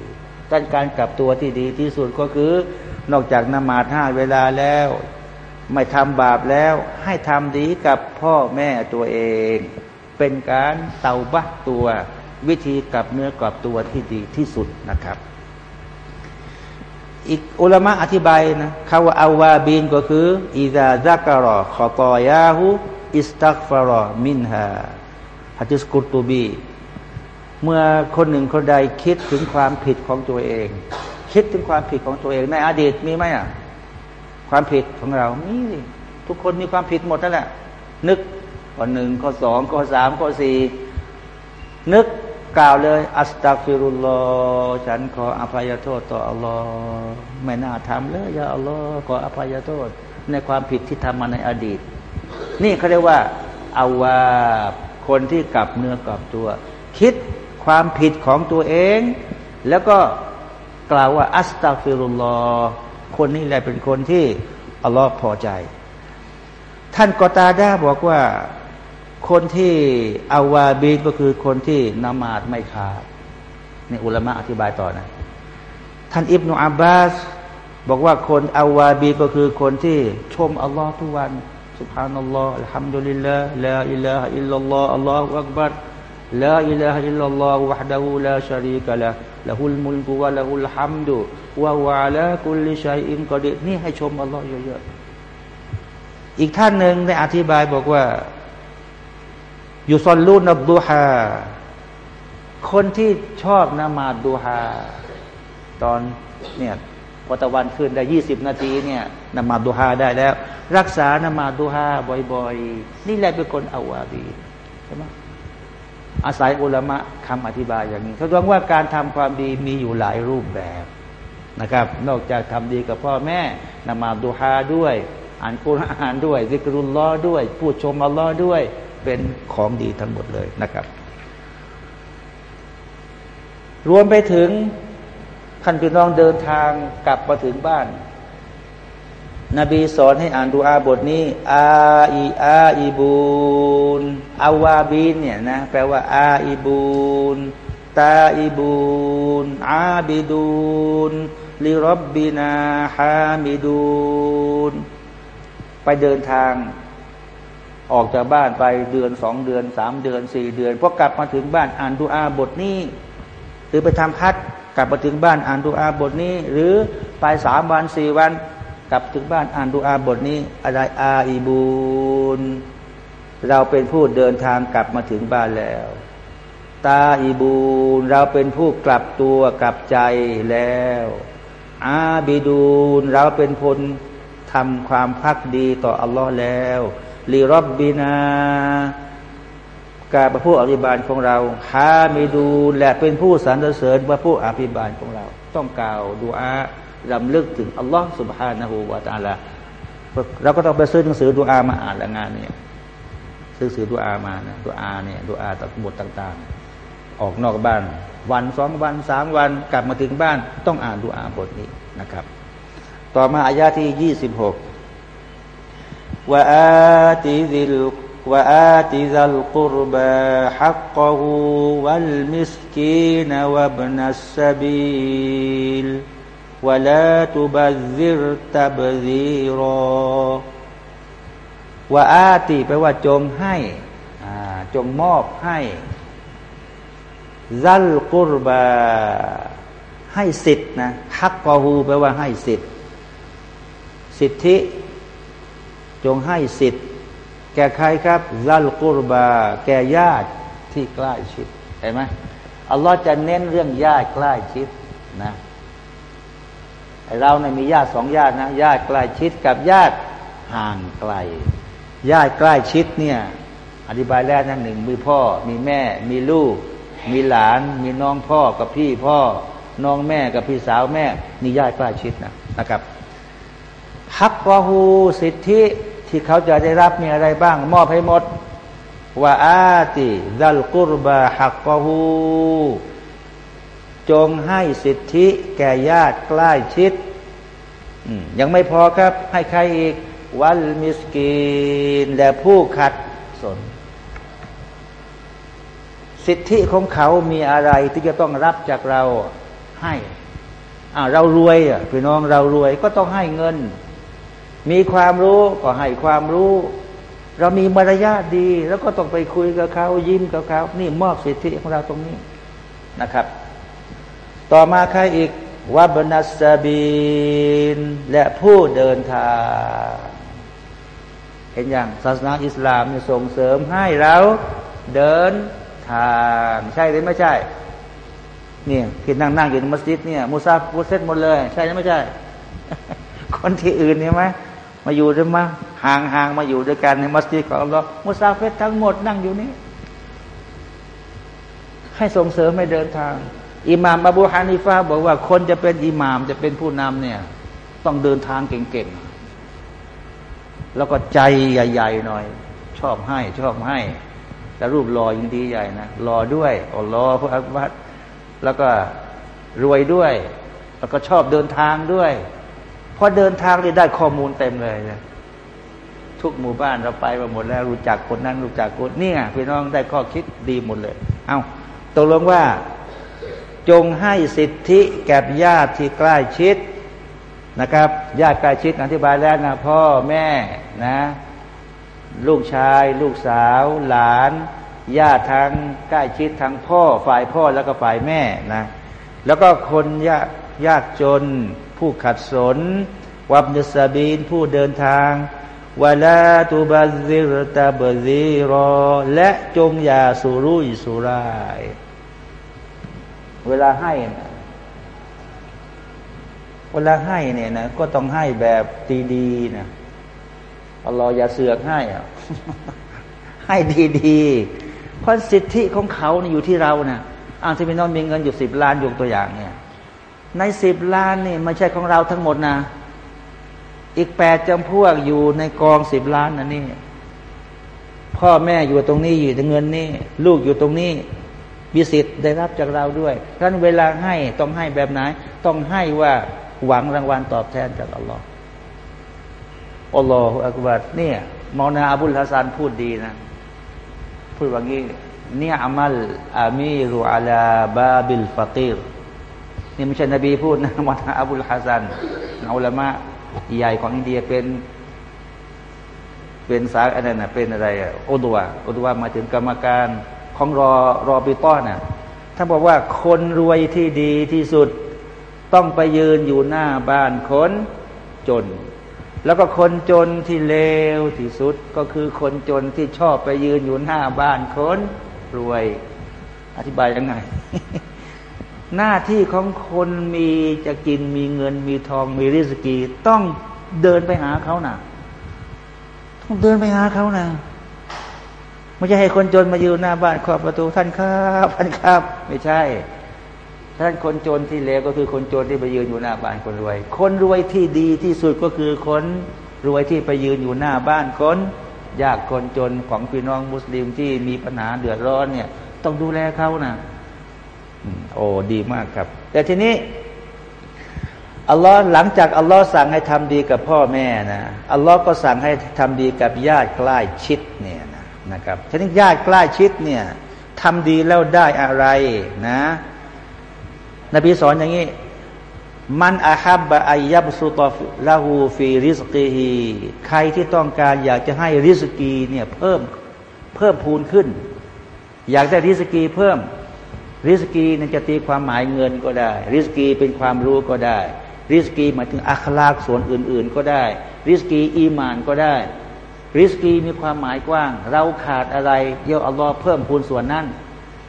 ด้านการกลับตัวที่ดีที่สุดก็คือนอกจากนมาท่าเวลาแล้ว ไม่ทำบาปแล้ว ให้ทำดีกับพ่อแม่ตัวเอง เป็นการเตาบักตัว วิธีกลับเนื้อกลับตัวที่ดีที่สุดนะครับ อีกอุลามะอธิบายนะคาว่าอาวาบินก็คืออิซาซักรอขอตอยาหูอิสตักฟารอมินฮาฮัจิสกุตูบี เมื่อคนหนึ่งคนใดคิดถึงความผิดของตัวเอง คิดถึงความผิดของตัวเอง ในอดีตมีไหมอะความผิดของเรามีทุกคนมีความผิดหมดนั่นแหละนึกข้อหนึ่งข้อสองข้อสามข้อสี่นึก กล่าวเลย อัสตัฟิรุลลอฉันขออภัยโทษต่ออัลลอฮ์ไม่น่าทำเลยอย่าอัลลอฮ์ขออภัยโทษ ในความผิดที่ทำมาในอดีต นี่เขาเรียกว่าอาวาคนที่กลับเนื้อกลับตัว คิดความผิดของตัวเอง แล้วก็กล่าวว่า อัสตัฟิรุลลอฮ์คนนี้แหละเป็นคนที่อัลลอฮ์พอใจ ท่านกอตาดาบอกว่า คนที่อาวาบีก็คือคนที่นมาดไม่ขาดนี่อุลามะอธิบายต่อนะ ท่านอิบนาอับบาส บอกว่าคน أوابين ก็คือคนที่ชมอัลลอฮ์ทุกวัน سبحان الله الحمد لله لا إله إلا الله الله أكبر لا إله إلا الله وحده لا شريك له له الملك وله الحمد وهو على كل شيء قدير นี่ให้ชมอัลลอฮ์เยอะๆอีกท่านหนึ่งได้อธิบายบอกว่า อยู่ซอนลูนับดูฮาคนที่ชอบนมาดูฮาตอนเนี่ยพอตะวันขึ้นได้ยี่สิบนาทีเนี่ยนมาดูฮาได้แล้ว รักษานมาดูฮาบ่อยๆ นี่แหละเป็นคนอาวาบีใช่ไหมอาศัยอุลามะคำอธิบายอย่างนี้แสดงว่าการทำความดีมีอยู่หลายรูปแบบนะครับ นอกจากทำดีกับพ่อแม่นมาดูฮาด้วย อ่านกุรอานด้วยซิกรุลลอด้วย พูดชมอัลลอฮ์ด้วย เป็นของดีทั้งหมดเลยนะครับ รวมไปถึงท่านพี่น้องเดินทางกลับมาถึงบ้าน นบีสอนให้อ่านดูอาบทนี้ อาอีอาอีบูนอาวาบีนเนี่ยนะแปลว่า อาอีบูนตาอีบูนอาบิดูนลิรบบินาฮามิดูนไปเดินทาง ออกจากบ้านไปเดือนสองเดือนสามเดือนสี่เดือนพอกลับมาถึงบ้านอ่านดูอาบทนี้ หรือไปทำพัดกลับมาถึงบ้านอ่านดูอาบทนี้ หรือไปสามวันสี่วัน กลับถึงบ้านอ่านดูอาบทนี้อะไรอาอีบูนเราเป็นผู้เดินทางกลับมาถึงบ้านแล้ว ตาอีบูนเราเป็นผู้กลับตัวกลับใจแล้ว อาบิดูนเราเป็นคนทำความพักดีต่ออัลลอฮ์แล้ว ลีรอบบินา การประผู้อภิบาลของเราฮามิดู และเป็นผู้สรรเสริญประผู้อภิบาลของเรา ต้องกล่าวดูอาลำลึกถึงอัลลอฮ์สุบฮานะฮูวาตาลาเราก็ต้องไปซื้อหนังสือดูอามาอ่านละงานเนี่ยซื้อสือดูอามานะดูอาเนี่ยดูอาตบทต่าง ๆ ออกนอกบ้าน วันสองวันสามวันกลับมาถึงบ้าน ต้องอ่านดูอาบทนี้นะครับ ต่อมาอายาที่ยี่สิบหก ว่าอาติซิลว่าอาติซัลกุรบะฮักกะฮูวัลมิสกีนวะบนัสซบีลวลาตุบะซิรตับซีรอว่าอาติแปลว่าจงให้จงมอบให้ซัลกุรบา ให้สิทธินะฮักกอฮูแปลว่าให้สิทธิสิทธิ จงให้สิทธิ์ แก่ใครครับซัลกุรบา แก่ญาติที่ใกล้ชิดเห็นไหมอัลลอฮ์จะเน้นเรื่องญาติใกล้ชิดนะเราเนี่ยมีญาติสองญาตินะญาติใกล้ชิดกับญาติห่างไกล ญาติใกล้ชิดเนี่ยอธิบายแล้วนะหนึ่งมีพ่อ มีแม่ มีลูก มีหลาน มีน้องพ่อกับพี่พ่อ น้องแม่กับพี่สาวแม่นี่ญาติใกล้ชิดนะนะครับ ฮักกอฮูสิทธิที่เขาจะได้รับมีอะไรบ้าง มอบให้หมดว่าอาติดัลกุรบาฮักกอฮูจงให้สิทธิแก่ญาติใกล้ชิดยังไม่พอครับ ให้ใครอีก วัลมิสกีน และผู้ขัดสน สิทธิของเขามีอะไรที่จะต้องรับจากเราให้เรารวยอะพี่น้องเรารวยก็ต้องให้เงิน มีความรู้ก็ให้ความรู้ เรามีมารยาทดี แล้วก็ต้องไปคุยกับเขายิ้มกับเขานี่มอบสิทธิของเราตรงนี้นะครับ ต่อมาใครอีกวับนัสบีนและผู้เดินทาง เห็นอย่างศาสนาอิสลามส่งเสริมให้เราเดินทาง ใช่หรือไม่ใช่เนี่ยที่นั่งนั่งอยู่ในมัสยิดเนี่ยมุซาฟุเซตหมดเลย ใช่หรือไม่ใช่ คนที่อื่นเนี่ไหม มาอยู่ด้วยมั้ห่างห่างมาอยู่ด้วยกันในมัสยิดของเรามุซาเฟตทั้งหมดนั่งอยู่นี่ให้ส่งเสริมให้เดินทางอิหม่ามอบูฮานิฟาบอกว่าคนจะเป็นอิหม่ามจะเป็นผู้นำเนี่ย ต้องเดินทางเก่งๆ แล้วก็ใจใหญ่ๆหน่อย ชอบให้ชอบให้ แต่รูปรอยิ่งดีใหญ่นะรอด้วยอัลลอพระอักบัดแล้วก็รวยด้วย แล้วก็ชอบเดินทางด้วย พอเดินทางนี่ได้ข้อมูลเต็มเลยนะทุกหมู่บ้านเราไปมาหมดแล้วรู้จักคนนั้นรู้จักคนนี่ไงพี่น้องได้ข้อคิดดีหมดเลย เอาตกลงว่า จงให้สิทธิแก่ญาติที่ใกล้ชิดนะครับญาติใกล้ชิดอธิบายแล้วนะพ่อแม่นะ ลูกชาย ลูกสาว หลานญาติทางใกล้ชิดทางพ่อฝ่ายพ่อแล้วก็ฝ่ายแม่นะ แล้วก็คนยากยากจน ผู้ขัดสน วับนสบีนผู้เดินทางวลาตูบาซิรตาบซีรอ และจงอย่าสุรุ่ยสุราย เวลาให้นะเวลาให้เนี่ยนะก็ต้องให้แบบดีๆนะอัลลอฮ์อย่าเสือกให้อะให้ดีๆเพราะสิทธิของเขาเนี่ยอยู่ที่เรานะอ้าวที่พี่น้องมีเงินอยู่สิบล้านยกตัวอย่างเนี่ย ในสิบล้านนี่ไม่ใช่ของเราทั้งหมดนะ อีกแปดจำพวกอยู่ในกองสิบล้านนะนี่ พ่อแม่อยู่ตรงนี้อยู่ในเงินนี่ลูกอยู่ตรงนี้มีสิทธิ์ได้รับจากเราด้วยท่านเวลาให้ต้องให้แบบไหน ต้องให้ว่าหวังรางวัลตอบแทนจากอัลลอฮ์อัลลอฮฺอักบัดเนี่ยมอนาอับุลฮัสซันพูดดีนะ พูดว่างี้เนี่ยอามัลอามีรุอาลาบาบิลฟากีร นี่ไม่ใช่นบีพูดนะมอนาอับุลฮัสซันอัลามะใหญ่ของอินเดียเป็น เป็นสายอะไรนะเป็นอะไรอะอุดวะอุดวะมาถึงกรรมการของรอรอปิต้อนน่ะท่าบอกว่าคนรวยที่ดีที่สุด ต้องไปยืนอยู่หน้าบ้านคนจน แล้วก็คนจนที่เลวที่สุดก็คือคนจนที่ชอบไปยืนอยู่หน้าบ้านคนรวย อธิบายยังไง หน้าที่ของคนมีจะกินมีเงินมีทองมีริสกี ต้องเดินไปหาเขานะ่ะ ต้องเดินไปหาเขานะ่ะไม่ใช่ให้คนจนมายู่หน้าบ้านขอบประตูท่านครับท่านครับ ไม่ใช่ ท่านคนจนที่เลวก็คือคนจนที่ไปยืนอยู่หน้าบ้านคนรวย คนรวยที่ดีที่สุดก็คือคนรวยที่ไปยืนอยู่หน้าบ้านคนยากคนจนของพี่น้องมุสลิมที่มีปัญหาเดือดร้อนเนี่ย ต้องดูแลเขาน่ะ โอ้ดีมากครับ แต่ทีนี้อัลลอฮ์หลังจากอัลลอฮ์สั่งให้ทำดีกับพ่อแม่นะอัลลอฮ์ก็สั่งให้ทำดีกับญาติใกล้ชิดเนี่ยนะครับฉะนั้นญาติใกล้ชิดเนี่ยทำดีแล้วได้อะไรนะ นบีสอนอย่างนี้ มันอาฮับบะอายับสุตอละหูฟีริสกีฮีใครที่ต้องการอยากจะให้ริสกีเนี่ยเพิ่มเพิ่มพูนขึ้น อยากได้ริสกีเพิ่ม ริสกีนั้นจะตีความหมายเงินก็ได้ ริสกีเป็นความรู้ก็ได้ ริสกีหมายถึงอัคลากส่วนอื่น ๆ ก็ได้ ริสกีอีมานก็ได้ ริสกีมีความหมายกว้าง เราขาดอะไรเดี๋ยวอัลลอฮ์เพิ่มพูนส่วนนั้น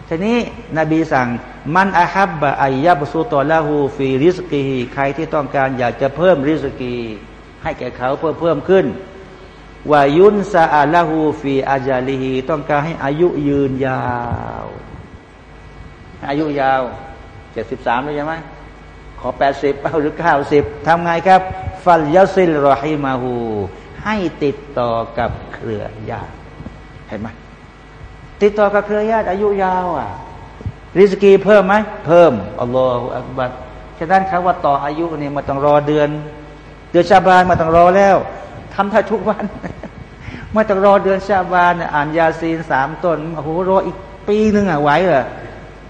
ทีนี้นบีสั่งมันอาฮับบะอายะบสุตอละหูฟีริสกีใครที่ต้องการอยากจะเพิ่มริสกี ให้แก่เขาเพิ่มเพิ่มขึ้นวายุนซาอัละหูฟีอาจาลีฮีต้องการให้อายุยืนยาว อายุยาวเจ็ดสิบสามเลยใช่ไหมขอแปดสิบหรือเก้าสิบทำไงครับ ฟัลยาซิลรอฮิมาหูให้ติดต่อกับเครือญาติเห็นไหมติดต่อกับเครือญาติอายุยาวอะริสกีเพิ่มไหมเพิ่มอัลลอฮฺอักบัดฉะนั้นคำว่าต่ออายุนี่มาต้องรอเดือน เดือนชาบานมาต้องรอแล้วทำได้ทุกวันมาต้องรอเดือนชาบานอ่านยาซีนสามต้นโอ้โหรออีกปีหนึ่งอะไหวเหรอ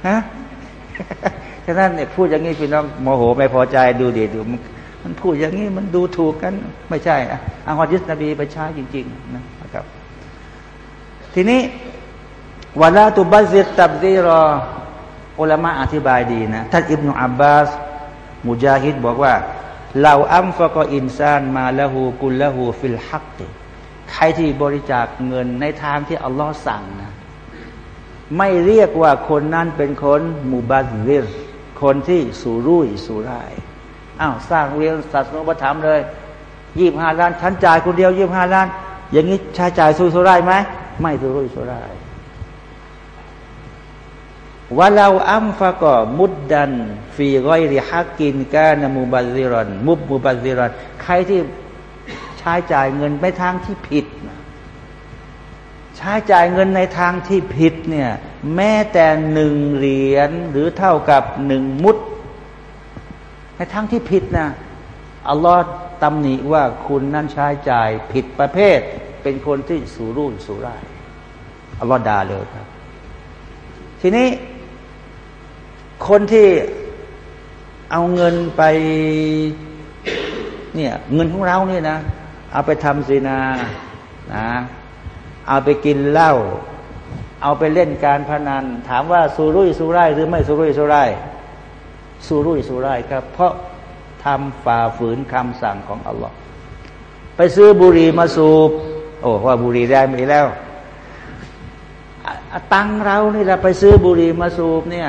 ฮะฉะนั้นเนี่ยพูดอย่างนี้พี่น้องโมโหไม่พอใจดูดีดูมันมันพูดอย่างนี้มันดูถูกกัน ไม่ใช่อะอาฮอดิสนบีไปใช้จริง ๆ นะครับ ทีนี้วลาตุบัซิตับซีรออุลามะอธิบายดีนะท่านอิบนุอับบาสมุจาฮิดบอกว่าเราอัมฟะกอินซานมาละหูกุลละหูฟิลฮักติใครที่บริจาคเงินในทางที่อัลลอฮ์สั่งนะ ไม่เรียกว่าคนนั้นเป็นคนมูบัซลิรคนที่สูรุ่ยสูร่ายอ้าวสร้างเรียนศาสนาประถมเลยยี่ห้าล้านฉันจ่ายคนเดียวยี่ห้าล้าน อย่างนี้ชายจ่ายสูรุ่ยสูร่ายไหมไม่สูรุ่ยสูร่ายว่าเราอัมฟะก็มุดดัน ฟีร้อยริฮักกินกานมูบัซิรอนมุบมูบัซิรอนใครที่ใช้จ่ายเงินไปทางที่ผิด ใช้จ่ายเงินในทางที่ผิดเนี่ยแม้แต่หนึ่งเหรียญหรือเท่ากับหนึ่งมุด ในทางที่ผิดนะอัลลอฮ์ตำหนิว่าคุณนั้นใช้จ่ายผิดประเภท เป็นคนที่สูรุ่ยสูร่ายอัลลอฮ์ด่าเลยครับ ทีนี้คนที่เอาเงินไปเนี่ยเงินของเราเนี่ยนะ เอาไปทำศีนานะ เอาไปกินเหล้าเอาไปเล่นการพนัน ถามว่าสูรุ่ยสูร่ายหรือไม่สูรุ่ยสูร่ายสูรุ่ยสูร่ายครับ เพราะทำฝ่าฝืนคำสั่งของอัลลอฮ์ไปซื้อบุหรี่มาสูบ โอ้ว่าบุหรี่ได้ไม่แล้วตังเรานี่แหละไปซื้อบุหรี่มาสูบเนี่ย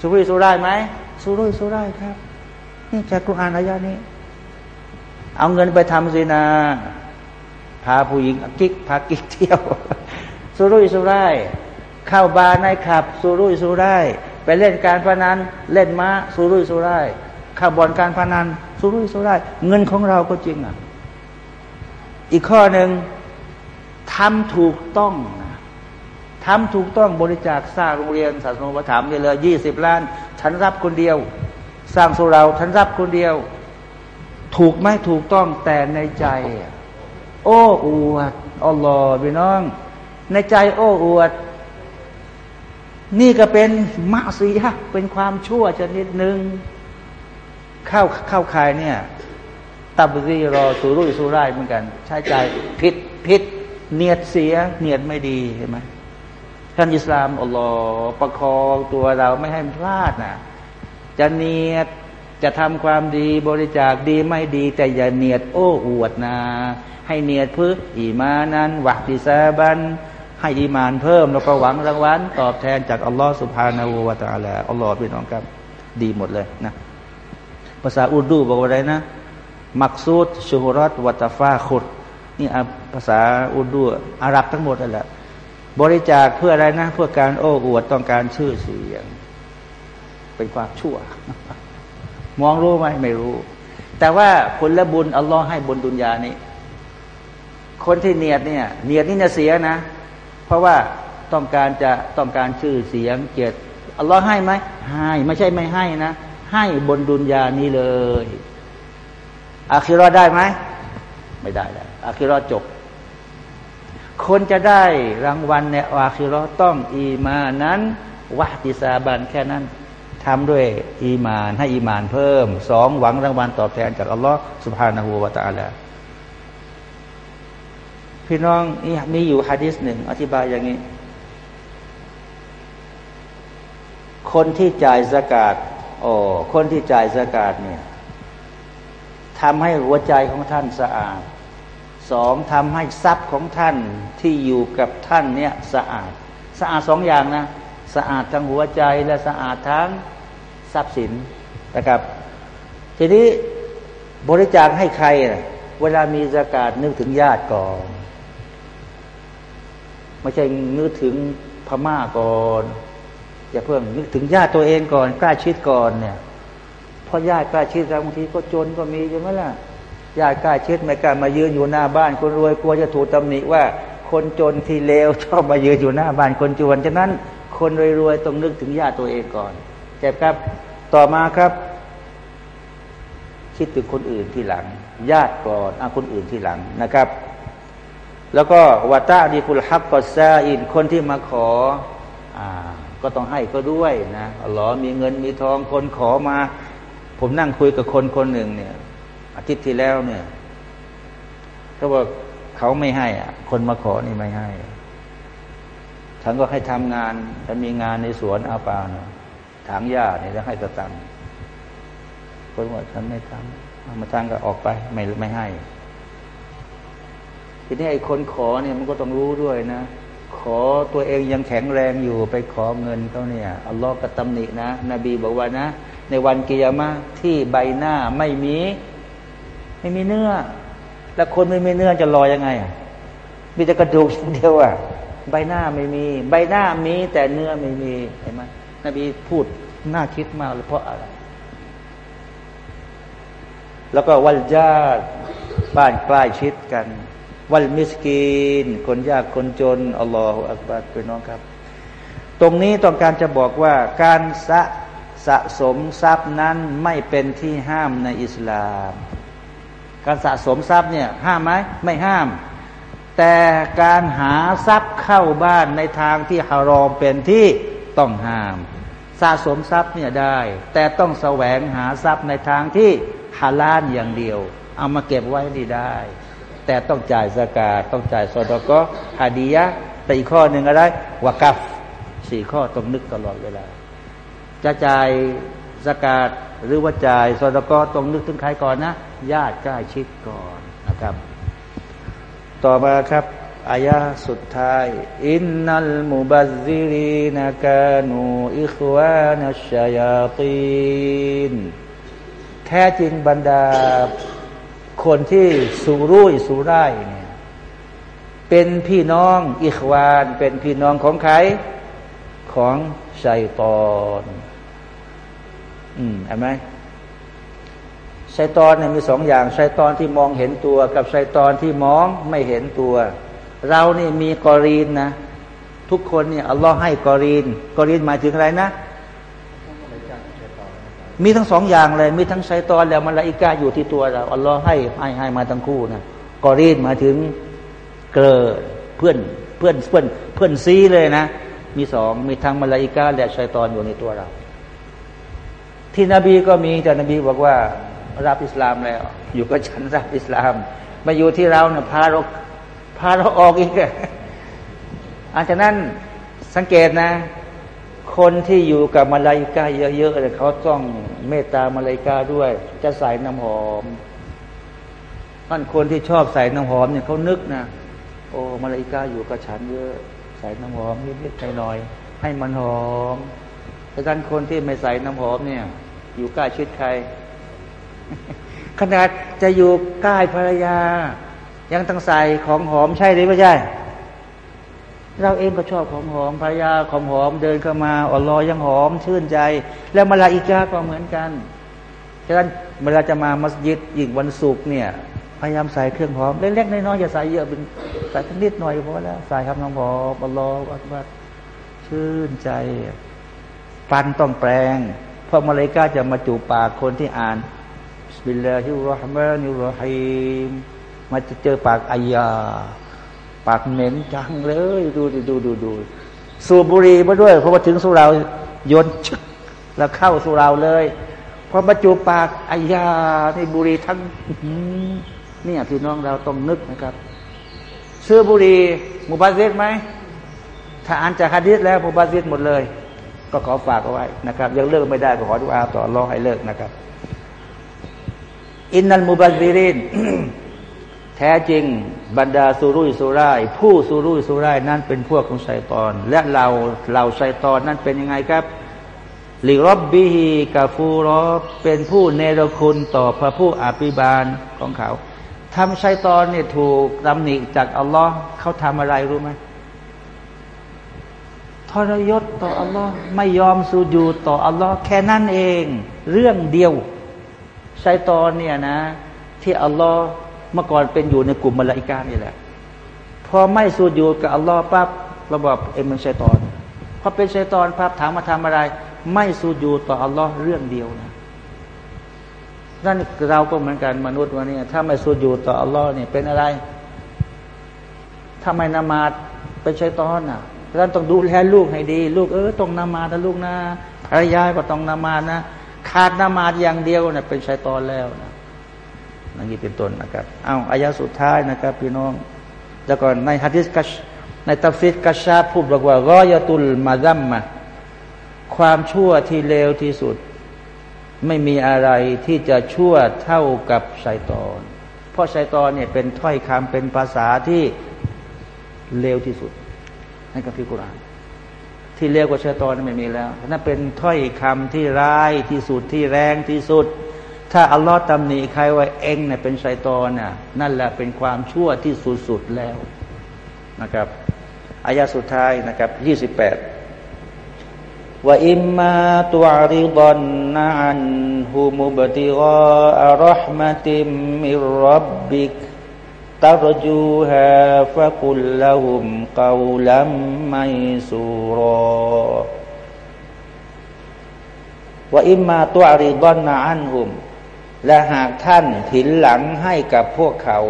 สุรุ่ยสุร่ายไหมสุรุ่ยสุร่ายครับ นี่จากกุรอานอายานี้ เอาเงินไปทำสินา พาผู้หญิงกิ๊กพากิ๊กเที่ยว สุรุ่ยสุร่ายเข้าบาร์ในขับ สุรุ่ยสุร่ายไปเล่นการพนันเล่นม้าสุรุ่ยสุร่ายเข้าบ่อนการพนันสุรุ่ยสุร่ายเงินของเราก็จริงอะ อีกข้อหนึ่งทำถูกต้องทำถูกต้องบริจาคสร้างโรงเรียนศาสนาประถมเนี่ยเลยยี่สิบล้าน ฉันรับคนเดียว สร้างสุเราฉันรับคนเดียว ถูกไหมถูกต้องแต่ในใจอะ โอ้อวดอัลลอฮ์พี่น้อง ในใจโอ้อวด นี่ก็เป็นมะซียะเป็นความชั่วชนิดหนึ่งเข้าเข้าข่ายเนี่ย تبذير อะสุรุ่ยสุร่ายเหมือนกัน ใช้จ่ายผิดผิดเนียดเสีย เนียดไม่ดีเห็นไหมท่านอิสลามอัลลอฮ์ประคองตัวเราไม่ให้พลาดนะจะเนียด จะทำความดีบริจาคดีไม่ดี แต่อย่าเนียดโอ้อวดนะให้เนียดเพื่อإيمانا واحتساباให้อีมานเพิ่มแล้วก็หวังรางวัลตอบแทนจากอัลลอฮ์سبحانه وتعالىอัลลอฮ์พี่น้องครับ ดีหมดเลยนะภาษาอุรดูบอกว่าอะไรนะ มักซูดชูฮรัตวัตฟาขุดนี่ภาษาอุรดูอาหรับทั้งหมดนั่นแหละบริจาคเพื่ออะไรนะ เพื่อการโอ้อวดต้องการชื่อเสียง เป็นความชั่ว มองรู้ไหมไม่รู้ แต่ว่าผลละบุญอัลลอฮ์ให้บนดุนยานี้ คนที่เนียดเนี่ยเนียดนี่จะเสียนะ เพราะว่าต้องการจะต้องการชื่อเสียงเกียรติอัลลอฮ์ให้ไหมให้ไม่ใช่ไม่ให้นะ ให้บนดุนยานี้เลยอาคิรอได้ไหมไม่ได้แล้วอาคิรอจบ คนจะได้รางวัลในอาคิรอต้องอีมานั้นวะติซาบันแค่นั้น ทำด้วยอีมานให้อีมานเพิ่มสองหวังรางวัลตอบแทนจากอัลลอฮ์สุบฮานาหูวาตาลาพี่น้องมีอยู่ฮะดิษหนึ่งอธิบายอย่างนี้คคนที่จ่ายสกาดโอ้คนที่จ่ายสกาดเนี่ยทำให้หัวใจของท่านสะอาดสองทำให้ทรัพย์ของท่านที่อยู่กับท่านเนี่ยสะอาด สะอาดสองอย่างนะ สะอาดทั้งหัวใจและสะอาดทั้ง ทรัพย์สินนะครับ ทีนี้บริจาคให้ใครเวลามีสกาดนึกถึงญาติก่อนไม่ใช่นึกถึงพม่าก่อนอย่าเพิ่งนึกถึงญาติตัวเองก่อนกล้าชิดก่อนเนี่ยเพราะญาติกล้าชิดบางทีก็จนก็มีใช่ไหมล่ะญาติกล้าชิดไม่กล้ามายืนอยู่หน้าบ้านคนรวยกลัวจะถูกตำหนิว่าคนจนที่เลวชอบมายืนอยู่หน้าบ้านคนจนฉะนั้น คนรวยๆต้องนึกถึงญาติตัวเองก่อน เจ็บครับ ต่อมาครับ คิดถึงคนอื่นที่หลัง ญาติก่อนอาคนอื่นที่หลังนะครับ แล้วก็วัตตาดีคุลฮักกอซาอินคนที่มาขออ่าก็ต้องให้ก็ด้วยนะอัลลอฮ์มีเงินมีทองคนขอมา ผมนั่งคุยกับคนคนหนึ่งเนี่ย อาทิตย์ที่แล้วเนี่ยเขาบอกเขาไม่ให้อะ คนมาขอนี่ไม่ให้ฉันก็ให้ทำงานถ้ามีงานในสวนอาปาเนาะ ถางหญ้าเนี่ยจะให้ตะตังคนว่าฉันไม่ทำมาทางก็ออกไปไม่ไม่ให้ ทีนี้ไอ้คนขอเนี่ยมันก็ต้องรู้ด้วยนะ ขอตัวเองยังแข็งแรงอยู่ไปขอเงินเขาเนี่ยอัลลอฮ์กระตำหนินะ นบีบอกว่านะ ในวันกิยามะที่ใบหน้าไม่มี ไม่มีเนื้อ แล้วคนไม่มีเนื้อจะลอยยังไงอะมีแต่กระดูกอย่างเดียวอะใบหน้าไม่มี ใบหน้ามีแต่เนื้อไม่มีเห็นไหม นบีพูดน่าคิดมากเลยเพราะอะไร แล้วก็วัลญาตบ้านใกล้ชิดกัน วัลมิสกีน คนยากคนจนอัลลอฮฺอักบัดเป็นน้องครับ ตรงนี้ต้องการจะบอกว่าการสะสะสมทรัพย์นั้นไม่เป็นที่ห้ามในอิสลาม การสะสมทรัพย์เนี่ยห้ามไหมไม่ห้าม แต่การหาทรัพย์เข้าบ้านในทางที่ฮารอมเป็นที่ ต้องห้าม สะสมทรัพย์เนี่ยได้ แต่ต้องแสวงหาทรัพย์ในทางที่ฮาลาลอย่างเดียว เอามาเก็บไว้ดีได้ แต่ต้องจ่ายสกาต้องจ่ายสอดก็ฮาดียะแต่อีกข้อหนึ่งอะไรวากัฟสี่ข้อต้องนึกตลอดเวลา จะจ่ายสกาดหรือว่าจ่ายสอดก็ต้องนึกถึงใครก่อนนะญาติใกล้ชิดก่อนนะครับ ต่อมาครับ อายะสุดท้าย อินนัลมุบัซิรีนกานูอิควานัชยาตีนแท้จริงบรรดาคนที่สูรุ่ยสูร่ายเนี่ยเป็นพี่น้องอิควาน เป็นพี่น้องของใคร ของชัยตอนอืมเห็นไหมชัยตอนเนี่ยมีสองอย่างชัยตอนที่มองเห็นตัว กับชัยตอนที่มองไม่เห็นตัว เรานี่มีقرين นะ ทุกคนเนี่ยอัลลอฮ์ให้ قرين قرين หมายถึงอะไรนะ มีทั้งสองอย่างเลย มีทั้งชัยตอนแล้วมลาอิกะฮ์อยู่ที่ตัวเราอัลลอฮ์ให้ให้ให้มาทั้งคู่นะقرين หมายถึงเกลอเพื่อนเพื่อนเพื่อนเพื่อนซีเลยนะ มีสองมีทั้งมาลาอิกาและชัยตอนอยู่ในตัวเรา ที่นบีก็มีแต่นบีบอกว่ารับอิสลามแล้ว อยู่กับฉันรับอิสลาม มาอยู่ที่เราเนี่ยพาเรา พาเราออกอีกอันฉะนั้นสังเกตนะ คนที่อยู่กับมาลายกาเยอะๆเลยเขาต้องเมตตามาลายกาด้วย จะใส่น้ำหอมท่านคนที่ชอบใส่น้ำหอมเนี่ยเขานึกนะโอ้มาลายกาอยู่กับฉันเยอะใส่น้ำหอมนิดๆหน่อยๆให้มันหอมแต่ท่านคนที่ไม่ใส่น้ำหอมเนี่ย อยู่ใกล้ชิดใครขนาดจะอยู่ใกล้ภรรยา ยังต้องใส่ของหอมใช่หรือไม่ใช่ เราเองก็ชอบของหอมภรรยาของหอมเดินเข้ามาอ่อนลอยยังหอมชื่นใจ แล้วมาลาอิกาก็เหมือนกันฉะนั้นเวลาจะมามัสยิดยิ่งวันศุกร์เนี่ย พยายามใส่เครื่องหอมเล็กๆน้อยๆอย่าใส่เยอะเป็นใส่นิดหน่อยพอแล้วใส่ครับน้องหอมอัลลอฮฺอักชื่นใจ ฟันต้องแปลงเพราะมาเลกาจะมาจูปากคนที่อ่านบิลลาฮิรราะห์มานิรราะฮีม มาจะเจอปากอายาปากเหม็นจังเลย ดูดูดูดูดูสูบบุหรี่มาด้วยเพราะว่าถึงสุราโยนชึกแล้วเข้าสุราเลยพอบรรจุปากอายาในบุหรี่ทั้งนี่พี่น้องเราต้องนึกนะครับซื้อบุหรี่มุบาซิดไหม ถ้าอ่านจากฮะดิษแล้วมุบาซิดหมดเลย ก็ขอฝากเอาไว้นะครับ ยังเลิกไม่ได้ก็ขอดุอาต่อรอให้เลิกนะครับ อินนัลมุบัซิริน ท้จริงบรรดาสุรุ่ยสุร่าย ผู้สุรุ่ยสุร่ายนั้นเป็นพวกของไซตอน และเราเราไซตอนนั้นเป็นยังไงครับลิรอบบิฮีกาฟูรอเป็นผู้เนรคุณต่อพระผู้อภิบาลของเขาทำไซตอนเนี่ยถูกตำหนิจากอัลลอฮ์เขาทำอะไรรู้ไหมทรยศต่ออัลลอฮ์ไม่ยอมสูญูต่ออัลลอฮ์แค่นั้นเอง เรื่องเดียวไซตอนเนี่ยนะ ที่อัลลอฮ์ เมื่อก่อนเป็นอยู่ในกลุ่มมลาอิกานี่แหละ พอไม่สูญูกับอัลลอฮ์ปั๊บราบอกเอ็มเป็นไซตอนพอเป็นไซตอนปั๊บถามมาทำอะไร ไม่สูญูต่ออัลลอฮ์เรื่องเดียวนะนั่นเราก็เหมือนกันมนุษย์วันนี้ถ้าไม่สูญูต่ออัลลอฮ์เนี่ยเป็นอะไร ถ้าไม่นมาดเป็นไซตอนอะเราต้องดูแลลูกให้ดี ลูกเออต้องนมานะลูกนะภรรยาก็ต้องนมานะขาดนมาอย่างเดียวนะเป็นชัยตอนแล้วนะ นั่นนี่เป็นต้นนะครับ เอาอายะสุดท้ายนะครับ พี่น้องแล้วก่อนในฮะดิษกัชในตัฟซิดกัชชาพูดบอกว่ารอยตุลมาซัมมาความชั่วที่เลวที่สุด ไม่มีอะไรที่จะชั่วเท่ากับชัยตอน เพราะชัยตอนเนี่ยเป็นถ้อยคำเป็นภาษาที่เลวที่สุดในกัมภีร์กุรานที่เรียกว่าชัยตอนไม่มีแล้วนั่นเป็นถ้อยคำที่ร้ายที่สุดที่แรงที่สุด ถ้าอัลลอฮ์ตำหนิใครว่าเองเนี่ยเป็นไซตอนน่ะนั่นแหละเป็นความชั่วที่สุดสุดแล้วนะครับอายาสุดท้ายนะครับยี่สิบแปดว่าอิมมาตัวริดอนนันฮูมุบติกอารหมติมิรับบิกตารจูฮะฟะกุลละหุมกาวลัมไมซูรอว่าอิมมาตัวริบอนนันหุม และหากท่านถินหลังให้กับพวกเขา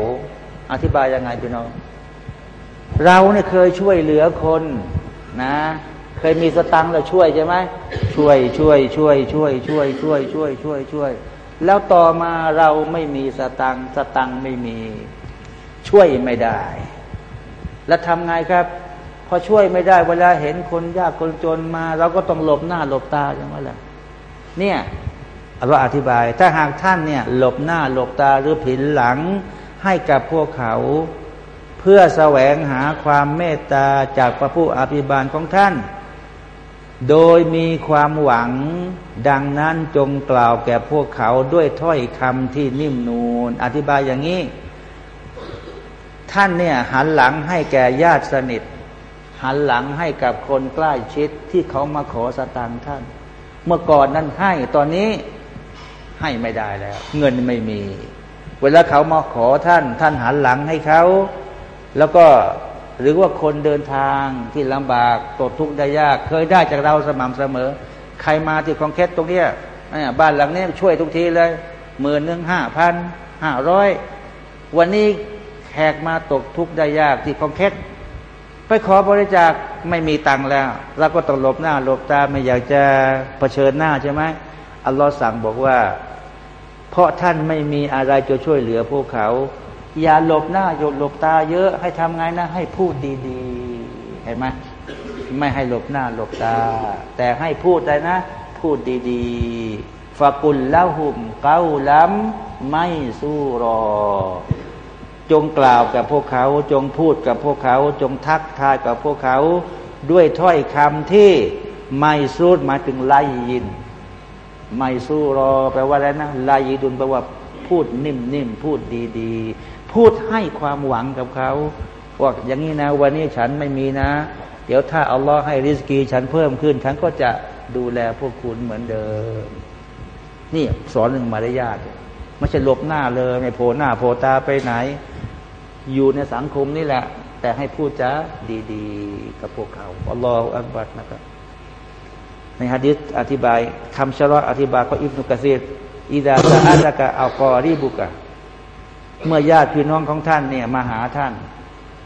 อธิบายยังไงพี่น้อง เราเนี่ยเคยช่วยเหลือคนนะ เคยมีสตังค์เราช่วยใช่ไหมช่วยช่วยช่วยช่วยช่วยช่วยช่วยช่วยช่วย แล้วต่อมาเราไม่มีสตังค์สตังค์ไม่มี ช่วยไม่ได้ แล้วทำไงครับ พอช่วยไม่ได้เวลาเห็นคนยากคนจนมา เราก็ต้องหลบหน้าหลบตาอย่างนั้นแหละเนี่ย เราอธิบาย ถ้าหากท่านเนี่ยหลบหน้าหลบตาหรือผินหลังให้กับพวกเขา เพื่อแสวงหาความเมตตาจากพระผู้อภิบาลของท่าน โดยมีความหวังดังนั้นจงกล่าวแก่พวกเขาด้วยถ้อยคำที่นิ่มนูนอธิบายอย่างนี้ ท่านเนี่ยหันหลังให้แก่ญาติสนิท หันหลังให้กับคนใกล้ชิดที่เขามาขอสตางค์ท่าน เมื่อก่อนนั้นให้ตอนนี้ ให้ไม่ได้แล้ว เงินไม่มี เวลาเขามาขอท่าน ท่านหันหลังให้เขา แล้วก็หรือว่าคนเดินทางที่ลำบากตกทุกข์ได้ยาก เคยได้จากเราสม่ำเสมอ ใครมาที่คองเคสตรงเนี้ยบ้านหลังนี้ช่วยทุกทีเลยหมื่นหนึ่งห้าพันห้าร้อยวันนี้แขกมาตกทุกข์ได้ยากที่คองเคสไปขอบริจาคไม่มีตังค์แล้วเราก็ต้องหลบหน้าหลบตาไม่อยากจะเผชิญหน้าใช่ไหมอัลลอฮ์สั่งบอกว่า เพราะท่านไม่มีอะไรจะช่วยเหลือพวกเขา อย่าหลบหน้าอย่าหลบตาเยอะให้ทำไงนะให้พูดดีๆเห็นไหมไม่ให้หลบหน้าหลบตา แต่ให้พูดได้นะ พูดดีๆฟากุลละหุมเกาลัมไม่สู้รอ จงกล่าวกับพวกเขา จงพูดกับพวกเขา จงทักทายกับพวกเขา ด้วยถ้อยคำที่ไม่สูดมาถึงไลยิน ไม่สู้รอแปลว่าอะไรนะไลยิดุนแปลว่าพูดนิ่มๆพูดดีๆ พูดให้ความหวังกับเขาว่าอย่างนี้นะ วันนี้ฉันไม่มีนะ เดี๋ยวถ้าอัลลอฮ์ให้ริสกีฉันเพิ่มขึ้น ฉันก็จะดูแลพวกคุณเหมือนเดิม นี่สอนหนึ่งมารยาทไม่ใช่หลบหน้าเลยไม่โผล่หน้าโผล่ตาไปไหน อยู่ในสังคมนี่แหละ แต่ให้พูดจาดี ๆ กับพวกเขาอัลลอฮฺอัลบัดนะครับ ในฮะดิษอธิบายคำชะลออธิบายของอิบนุกะซีรอิดาซาอัลกะอัลกอรีบุกะเมื่อญาติพี่น้องของท่านเนี่ยมาหาท่าน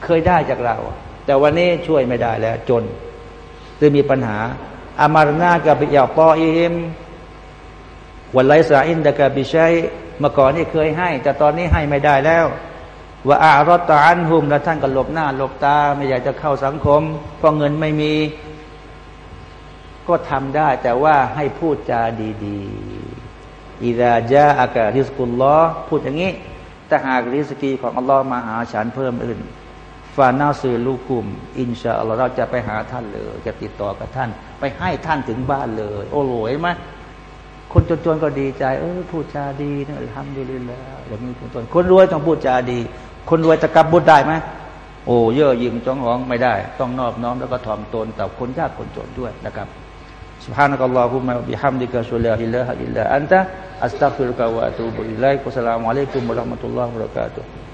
เคยได้จากเรา แต่วันนี้ช่วยไม่ได้แล้ว จนหรือมีปัญหาอามารนากับบิยาปออิมวันไลซาอินดะกับบิชัยเมื่อก่อนนี่เคยให้ แต่ตอนนี้ให้ไม่ได้แล้วว่าอารอตอันหุมแล้วท่านก็หลบหน้าหลบตา ไม่อยากจะเข้าสังคม เพราะเงินไม่มี ก็ทำได้แต่ว่าให้พูดจาดีๆอิดาจาอากาศริสกุลลอพูดอย่างนี้ถ้าหากริสกีของอัลลอฮ์มาหาฉันเพิ่มอื่นฟานาซีลูกุม อินชาอัลลอฮ์เราจะไปหาท่านเลย จะติดต่อกับท่าน ไปให้ท่านถึงบ้านเลย โอ้โหเห็นไหมคนจนๆก็ดีใจ เออพูดจาดีนะทำดีเลยแล้วอย่างนี้เป็นต้นคนรวยต้องพูดจาดี คนรวยจะกลับบุญได้ไหมโอ้เย่อหยิ่งจ้องหองไม่ได้ ต้องนอบน้อมแล้วก็ถ่อมตนต่อคนยากคนจนด้วยนะครับ Subhanakallahumma bihamdika shallallahu la ilaha illa anta astaghfiruka wa atubu ilaik. Wassalamualaikum warahmatullahi wabarakatuh.